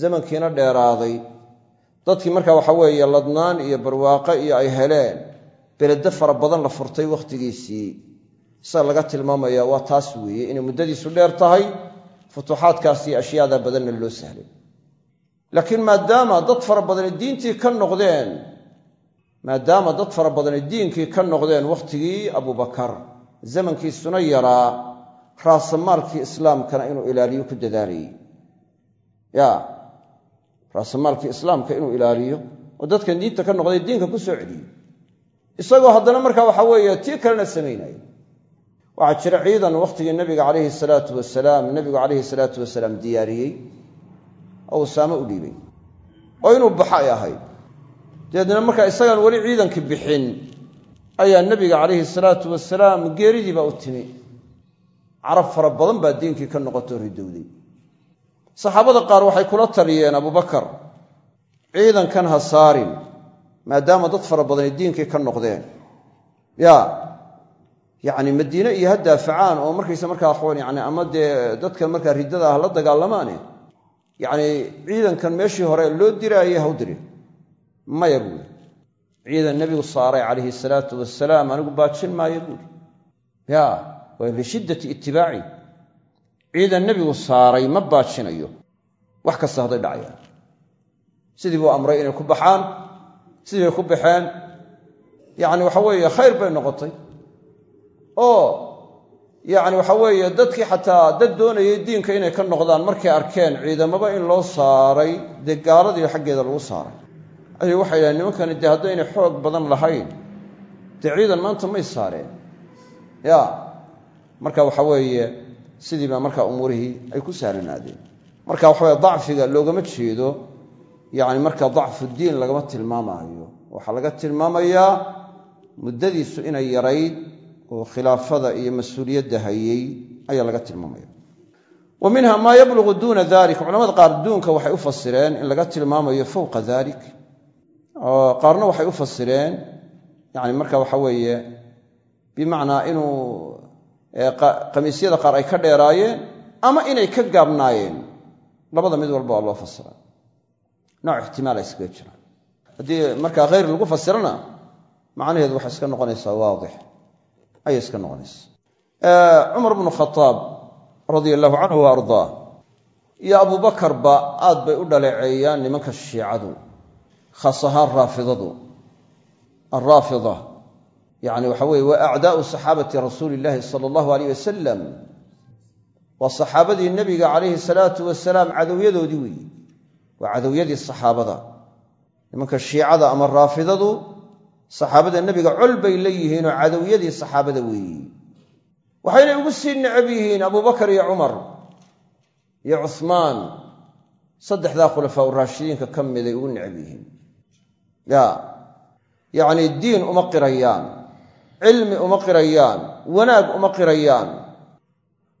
zamankiina dheeraaday. Dadkii marka waxa weeye ladnaan iyo barwaaqo iyo ay heleen beledo fara badan la furtay wakhtigiisii. Sida laga tilmaamaya waa taas weeye inay muddadiisu dheer tahay futuuxaadkaas iyo ashyaada badanna loo sahlay. Laakiin maadaama dad fara badani diintii ka noqdeen maadaama dad fara badani diinkii ka noqdeen wakhtigii abubakar zamankiisuna yaraa raasamaalkii islaamkana inuu ilaaliyo ku dadaalayey ya raasamaalkii islaamka inuu ilaaliyo oo dadkan diinta ka noqday diinka ku soo celiyo isagoo haddana marka waxa weeye tii kalena samaynaya waxaa jira ciidan wakhtigii nabiga calayhi salaatu wasalaam nebigu calayhi salaatu wasalaam diyaariyey oo usaame u dhiibay. Oo inuu baxo ay ahayd. Dabeedna markaa isagaan weli ciidankii bixin ayaa nebiga calayhi salaatu wasalaam geeridiibaa u timi carab fara badan baa diinkii ka noqotoo ridowday. Saxaabada qaar waxay kula taliyeen abubakar ciidankan ha saarin maadaama dad fara badani diinkii ka noqdeen. Ya yacni madiine iyo ha daafacaan oo markaysa markaa waxwan yani ama dee dadkan markaa riddada ah la dagaalamaane. Yacni ciidankan meeshii hore loo diraayay ha u dirin maya buuri ciidan nebigu saaray calayhi salaatu wasalaam anigu baajin maayo buuri ya waa lishiddati itibaaci ciidan nebigu saaray ma baajinayo. Wax kasta hadday dhacayaan. Sidii buu amray inay ku baxaan sidii bay ku baxeen. Yacni waxa weeye khayr bay noqotay. Oo yacni waxa weeye dadkii xataa dad doonayay diinka inay ka noqdaan markay arkeen ciidamaba in loo saaray dee gaaladii xaggeeda lagu saaray. Ayay waxay yidhahen nimankani dee haddaynay xoog badan lahayn. Dee ciidan maanta may saareen. Ya marka waxa weeye sidii baa marka umuurihii ay ku sahlanaadeen marka waxaweye dacfiga loogama jeedo yacni marka dacfu diin lagama tilmaamaayo. Waxaa laga tilmaamayaa muddadiisu inay yarayd oo khilaafada iyo mas'uuliyadda hayey ayaa laga tilmaamaya. Wa minha maa yablugu duuna dalik culamada qaar duunka waxay u fasireen in laga tilmaamayo fowqa dalik qaarna waxay u fasireen yani marka qamiisyada qaar ay ka dheeraayeen ama inay ka gaabnaayeen. Labada mid walba waa loo fasira nooc ixtimaala iskaga jiraan. Haddii markaa khayr lagu fasirana macnaheedu waxay iska noqonaysaa waadix. Ayay iska noqonaysaa. Cumar bnu khadaab radia allahu canhu wa ardaa iyo abuubakarba aad bay u dhaleeceeyaan nimanka shiicadu khaas ahaan raafidadu alraafida yani waxa weye waa acdaau saxaabati rasuuli illaahi sala allahu aleyh wasalam waa saxaabadii nebiga calayhi salaatu wasalaam cadowyadoodii weeye waa cadowyadii saxaabada nimanka shiicada ama raafidadu saxaabada nebiga col bay leeyihiinoo cadowyadii saxaabada weeye waxaynay ugu sii necab yihiin abubakar iyo cumar iyo cuhmaan saddexdaa khulafaa uraashidiinka ka miday ugu necab yihiin. Ya yacnii diin uma qirayaan cilmi uma qirayaan wanaag uma qirayaan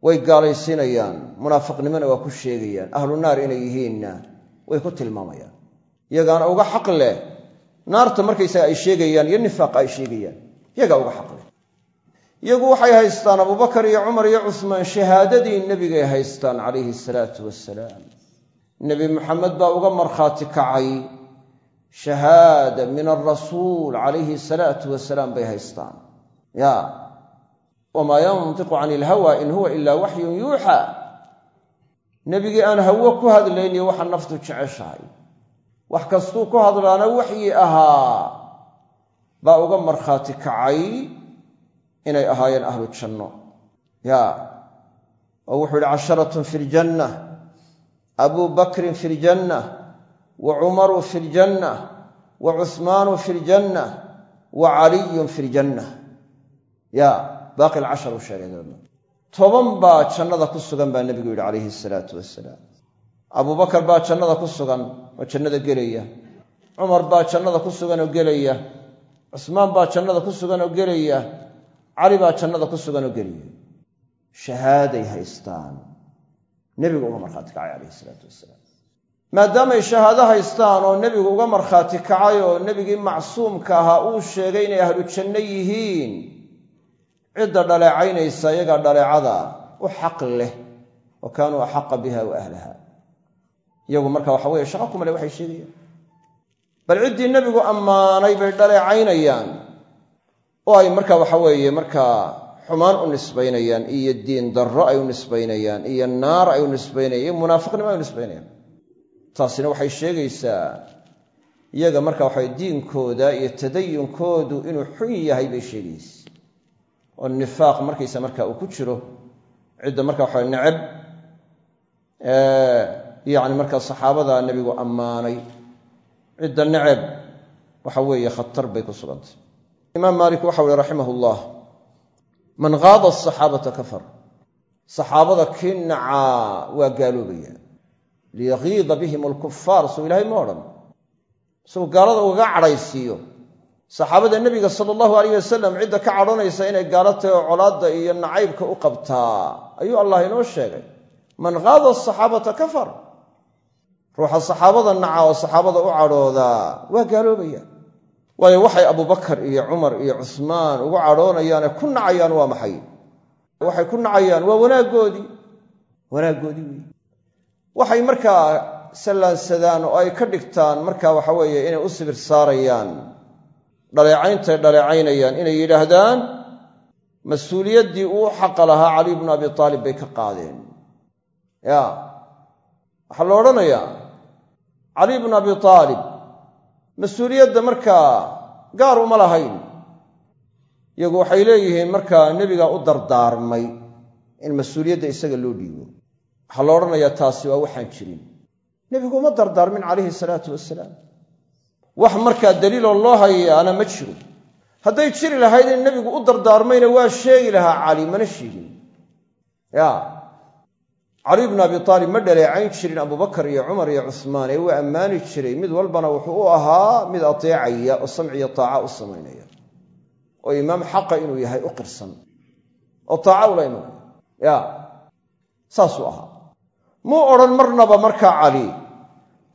way gaalaysiinayaan munaafiqnimona waa ku sheegayaan ahlu naar inay yihiinna way ku tilmaamayaan. Iyagaana uga xaq leh. Naarta markaysaga ay sheegayaan iyo nifaaqa ay sheegayaan iyagaa uga xaq leh. Iyagu waxay haystaan abubakar iyo cumar iyo cuhmaan shahaadadii nebigay haystaan calayhi salaatu wasalaam nebi maxamed baa uga markhaati kacay. Shahaada min alrasuul calayhi salaatu wasalaam bay haystaan ya. Wamaa yantiqu cani ilhawa in huwa ilaa waxyun yuuxa nebigii aan hawo ku hadlayniyo waxa naftu jeceshahay. Wax kastuu ku hadlaana waxyi ahaa. Baa uga markhaati kacay inay ahaayeen ahlu janno. Ya. Oo wuxuu yihi casharatun fi ljanna abuu bakrin fi ljanna wa cumaru fi ljanna wa cuhmaanu fi ljanna wa caliyun fi ljanna ya baaqi alcashar uu sheegay dabeedna toban baa jannada ku sugan baa nebigu yidhi calayhi salaatu wasalaam abubakar baa jannada ku sugan oo jannada gelaya. Cumar baa jannada ku sugan oo gelaya. Cusmaan baa jannada ku sugan oo gelaya. Cali baa jannada ku sugan oo gelaya. Shahaaday haystaan. Nebigu uga markhaati kacay calayhi isalaatu wasalaam maadaamay shahaado haystaan oo nebigu uga markhaati kacay oo nebigii macsuumka ahaa uu sheegay inay ahlu janno yihiin cidda dhaleecaynaysa iyagaa dhaleecada u xaq leh wa kaanuu axaqa biha wa ahlaha. Iyagu marka waxa weye shaqo kumale waxay sheegayaan. Bal ciddii nebigu ammaanay bay dhaleecaynayaan. Oo ay marka waxa weeye markaa xumaan u nisbaynayaan iyo diin darro ay u nisbaynayaan iyo naar ay u nisbaynayaan iyo munaafiqnimo ay u nisbaynayaan. Taasina waxay sheegaysaa iyaga marka waxa diinkooda iyo tadayunkoodu inuu xun yahay bay sheegaysa oo nifaaq markaysa marka uu ku jiro cidda marka waxa necab yacni markaa saxaabada nebigu ammaanay. Cidda necab waxa weeye khatar bay ku sugantay. Imaam maalik waxau ihi raximah ullah man qaada asaxaabata kafar. Saxaabada kii nacaa waa gaaloobaya liyaqiida bihim alkufaar suu ilaahay ma odhan. Isagoo gaalada ugaga cadhaysiiyo saxaabada nebiga sala allahu alayh wasalam cidda ka cadhonaysa inay gaalo oo colaadda iyo nacaybka u qabtaa ayuu allah inoo sheegay. Man qaada asaxaabata kafar. Ruuxa saxaabada naca oo saxaabada u cadhoodaa waa gaaloobaya. Waayo waxay abubakar iyo cumar iyo cusmaan ugu cadhoonayaane ku nacayaan waa maxay? Waxay ku nacayaan waa wanaaggoodii wanaaggoodii weeye waxay markaa sallaansadaan oo ay ka dhigtaan marka waxa weeye inay u sibir saarayaan dhaleecayntay dhaleecaynayaan inay yidhaahdaan mas'uuliyaddii uu xaqa lahaa cali bnu abi aalib bay ka qaadeen. Ya waxaa la odhanayaa cali bnu abi aalib mas'uuliyadda markaa gaar uma lahayn. Iyagu waxay leeyihiin markaa nebigaa u dardaarmay in mas'uuliyadda isaga loo dhiibo. Waxaa la odhanayaa taasi waa waxaan jirin. Nebigu uma dardaarmin calayhi salaatu wasalaam wax markaa daliiloo loo hayaana ma jiro hadday jiri lahayd in nebigu u dardaarmayna waa sheegi lahaa cali mana sheegin. Ya. Cali bnu abi aalib ma dhaleecayn jirin abubakar iyo cumar iyo cusmaan ee waa ammaani jiray. Mid walbana wuxuu u ahaa mid ateecaya oo samciyo taaca u samaynaya. Oo imaam xaqa inuu yahay u qirsan. Oo taaca ula imanaya. Ya. Saasuu ahaa. Muu odhan marnaba markaa cali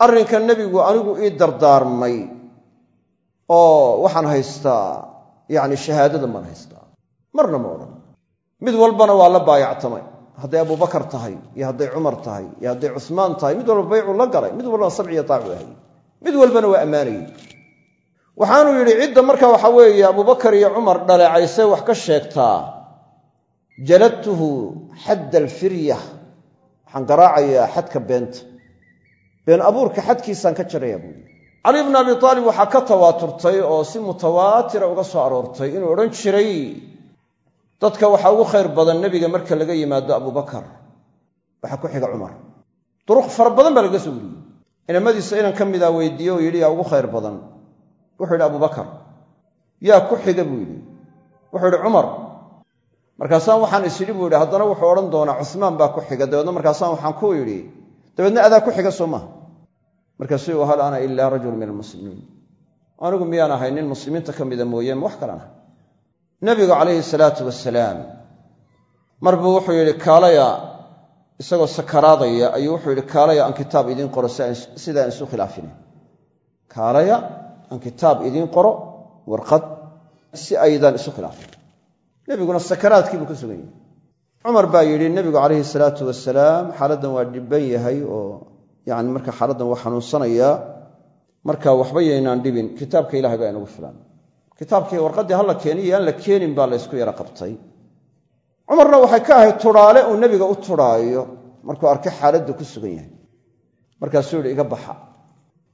arrinka nebigu anigu ii dardaarmay oo waxaan haystaa yacni shahaadada maan haystaa. Marna ma odhan. Mid walbana waa la baayactamay. Hadday abubakar tahay iyo hadday cumar tahay iyo hadday cusmaan tahay mid walba baycuu la galay mid walbana samciyo taacu ahay mid walbana waa ammaanayey waxaanuu yidhi cidda marka waxa weeye abubakar iyo cumar dhaleecaysee wax ka sheegtaa. Jaladtuhu xadda alfirya waxaan garaacayaa xadka beenta been abuurka xadkiisaan ka jarayaa buui cali bnu abi aalib waxaa ka tawaaturtay oo si mutawaatira uga soo aroortay inuu odhan jiray dadka waxaa ugu khayr badan nebiga marka laga yimaado abubakar waxaa ku xiga cumar. Duruq fara badan baa lagaga soo wariyey. Inamadiisa inan ka mida weydiiye oo yidhi yaa ugu khayr badan. Wuxuu yidhi abubakar yaa ku xiga buu yidhi. Wuxuu yidhi cumar markaasaan waxaan is buu yidhi haddana wuxuu odhan doonaa cusmaan baa ku xiga dabeedna markaasaan waxaan ku yidhi dabeedna adaa ku xiga soo maha markaasuu hal ana ilaa rajul min almuslimiin anigu miyaan ahay nin muslimiinta ka mida mooyeen wax kalan ah nabigu calayhi salaatu wasalaam mar buu wuxuu yidhi kaalaya isagoo sakaraadaya ayuu wuxuu yidhi kaalaya aan kitaab idiin qoro sidaa aan isu khilaafina kaalaya aan kitaab idiin qoro warqad si aydaan isu khilaafin nebiguna sakaraadkii buu ka sugan yahay. Cumar baa yidhi nebigu calayhi salaatu wasalaam xaaladdan waa dhibban yahay oo yani marka xaaladdan waa xanuunsanayaa marka waxba yaynaan dhibin. Kitaabka ilahay baa inagu filan. Kitaabkii warqaddii ha la keeniyo aan la keenin baa la ysku yaro qabtay. Cumarna waxay ka ahayd tudhaale uu nebiga u tudhaayo markuu arkay xaaladda ku sugan yahay. Markaasuu yidhi iga baxa.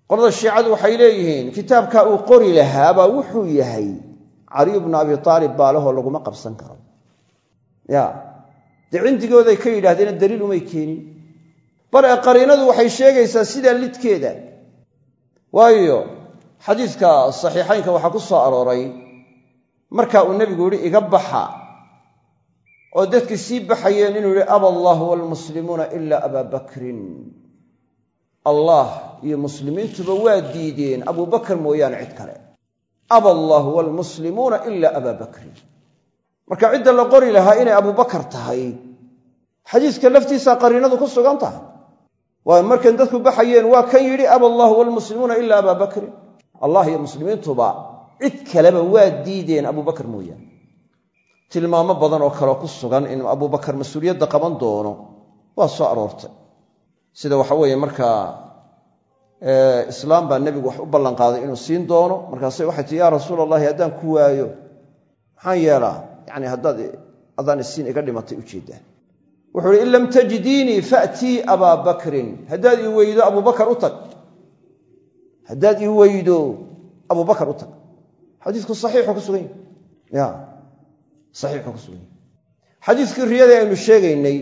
Qolada shiicadu waxay leeyihiin kitaabkaa uu qori lahaabaa wuxuu yahay caliyu bnu abi aalib baalahoo laguma qabsan karo. Ya dee ka yidhahdeena daliil umay keenin bal ee qariinadu waxay sheegaysaa sidaa lidkeeda. Waayo xadiidka saxiixaynka waxaa ku soo arooray marka uu nebigu yidhi iga baxa oo dadkii sii baxayeen inuu yihi aba allahu waalmuslimuuna ila abaa bakrin. Allah iyo muslimiintuba waa diideen abubakar mooyaane cid kale. Aba allahu waalmuslimuuna ila abaa bakrin. Marka cidda la qori lahaa inay abubakar tahay xadiiska laftiisaa qariinadu ku sugan tahay waayo markan dadku baxayeen waa kan yidhi aba allahu waalmuslimuuna ila abaa bakrin allah iyo muslimiintuba cid kaleba waa diideen abubakar mooyaane. Tilmaamo badan oo kaleo ku sugan in abubakar mas'uuliyadda qaban doono waa soo aroortay. Sida waxa weeye markaa islaam baa nebigu wax u ballanqaaday inuu siin doono. Markaase waxay tii yaa rasuul allahi haddaan ku waayo maxaan yeelaa? Yani haddaad adaan isiin iga dhimatay ujeeddaa wuxuu in lam tajidiinii faatii abaa bakrin. Haddaad ii weydo abubakar u tag. Haddaad ii weydo abubakar u tag. Xadiisku saxiixu ku sugan yahy ya saxiixu ku sugan yahy xadiiskii riyadii aynu sheegaynay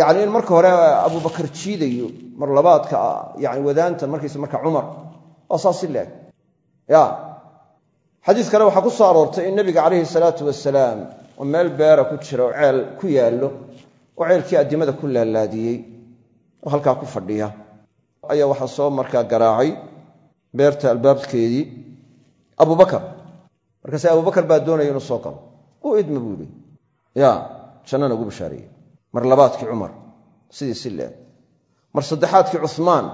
yacni in marka hore abubakar jiidayo mar labaadka yani wadaanta markiisa marka cumar waa saasi leeg. Ya xadiis kale waxaa ku soo aroortay in nabiga calayhi salaatu wasalaam oo meel beera ku jira oo ceel ku yaallo oo ceelkii addimada ku laalaadiyey oo halkaa ku fadhiya. Ayaa waxaa soo markaa garaacay beerta albaabkeedii abubakar markaase abubakar baa doonaya inuu soo galo u idma buu yidhi ya jannana ugu bashaareeyey mar labaadkii cumar sidii si leeg mar saddexaadkii cuhmaan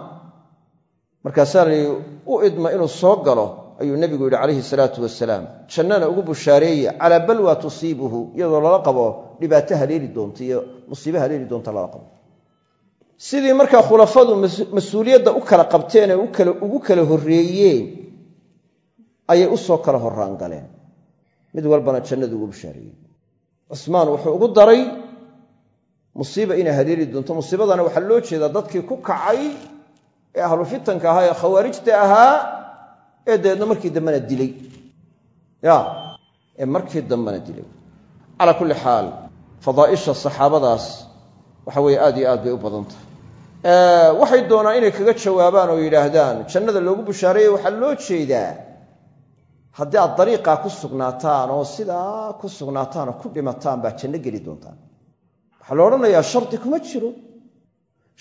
markaasaa layii u idma inuu soo galo ayuu nebigu yidhi calayhi salaatu wasalaam jannana ugu bushaareeye calaa balwa tusiibuhu iyadoo lala qabo dhibaato haleeli doonta iyo musiibe haleeli doonta lala qabo. Sidii markaa khulafadu mas'uuliyadda u kala qabteen ee ugu kala horreeyeen ayay u soo kala horaan galeen. Mid walbana jannadu ugu bushaareeyey cusmaan wuxuu ugu daray musiiba inay haleeli doonto musiibadana waxaa loo jeedaa dadkii ku kacay ee ahlu fitanka ahaa ee khawaarijta ahaa ee dabeedna markii dambena dilay. Ya ee markii dambena dilay. Calaa kulli xaal fadaaisha saxaabadaas waxa weeye aad iyo aad bay u badan tahay. Waxay doonaan inay kaga jawaabaan oo yidhaahdaan jannada loogu bushaareeye waxaa loo jeedaa. Haddii aad dariiqaa ku sugnaataan oo sidaa ku sugnaataan oo ku dhimataan baa janno geli doontaan. Waxaa la odhanayaa shardi kuma jiro.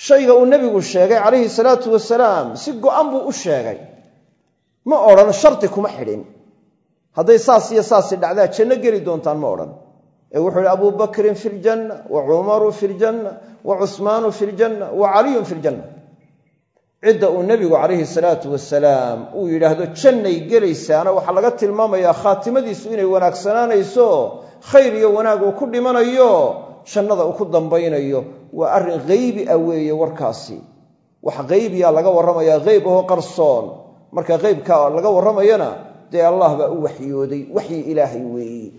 Shayga uu nebigu sheegay calayhi salaatu wasalaam si go'an buu u sheegay ma odhan shardi kuma xidhin. Hadday saas iyo saasi dhacdaa janno geli doontaan ma odhan. Ee wuxuu ihi abuu bakrin fi ljanna wa cumaru fi ljanna wa cusmaanu fi ljanna wa caliyun fi ljanna cidda uu nebigu calayhi salaatu wasalaam uu yidhaahdo jannay gelaysaana waxaa laga tilmaamayaa khaatimadiisu inay wanaagsanaanayso khayr iyo wanaag uu ku dhimanayo jannada uu ku dambaynayo. Waa arrin haybi ah weeye warkaasi. Wax haybiya laga warramayaa hayb ahoo qarsoon marka haybka laga warramayana dee allah baa u waxyooday waxyi ilaahay weeye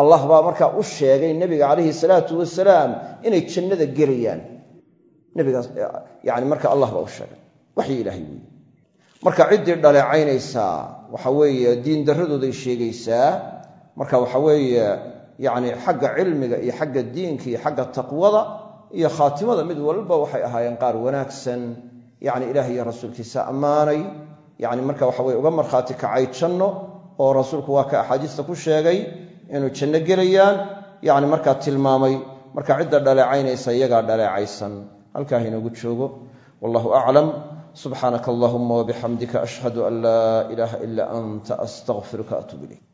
allah baa markaa u sheegay nebiga calayhi salaatu wasalaam inay jannada gelayaan. Nebigaas yani marka allah baa u sheegay waxyi ilaahay weeye marka ciddii dhaleecaynaysaa waxa weeye diindarradooday sheegaysaa marka waxa weeye yacni xagga cilmiga iyo xagga diinka iyo xagga taqwada iyo khaatimada mid walba waxay ahaayeen qaar wanaagsan yacni ilaah iyo rasuulkiisa ammaanay. Yacni marka waxa weye uga markhaati kacay janno oo rasuulku waa ka axaadiista ku sheegay inuu janno gelayaan. Yacni markaa tilmaamay marka cidda dhaleecaynaysa iyagaa dhaleecaysan. Halkaa inoogu joogo. Wallahu aclam subxaanaka allahuma wabixamdika ashhadu an laa ilaaha ila anta astaqfiruka atuub ilayk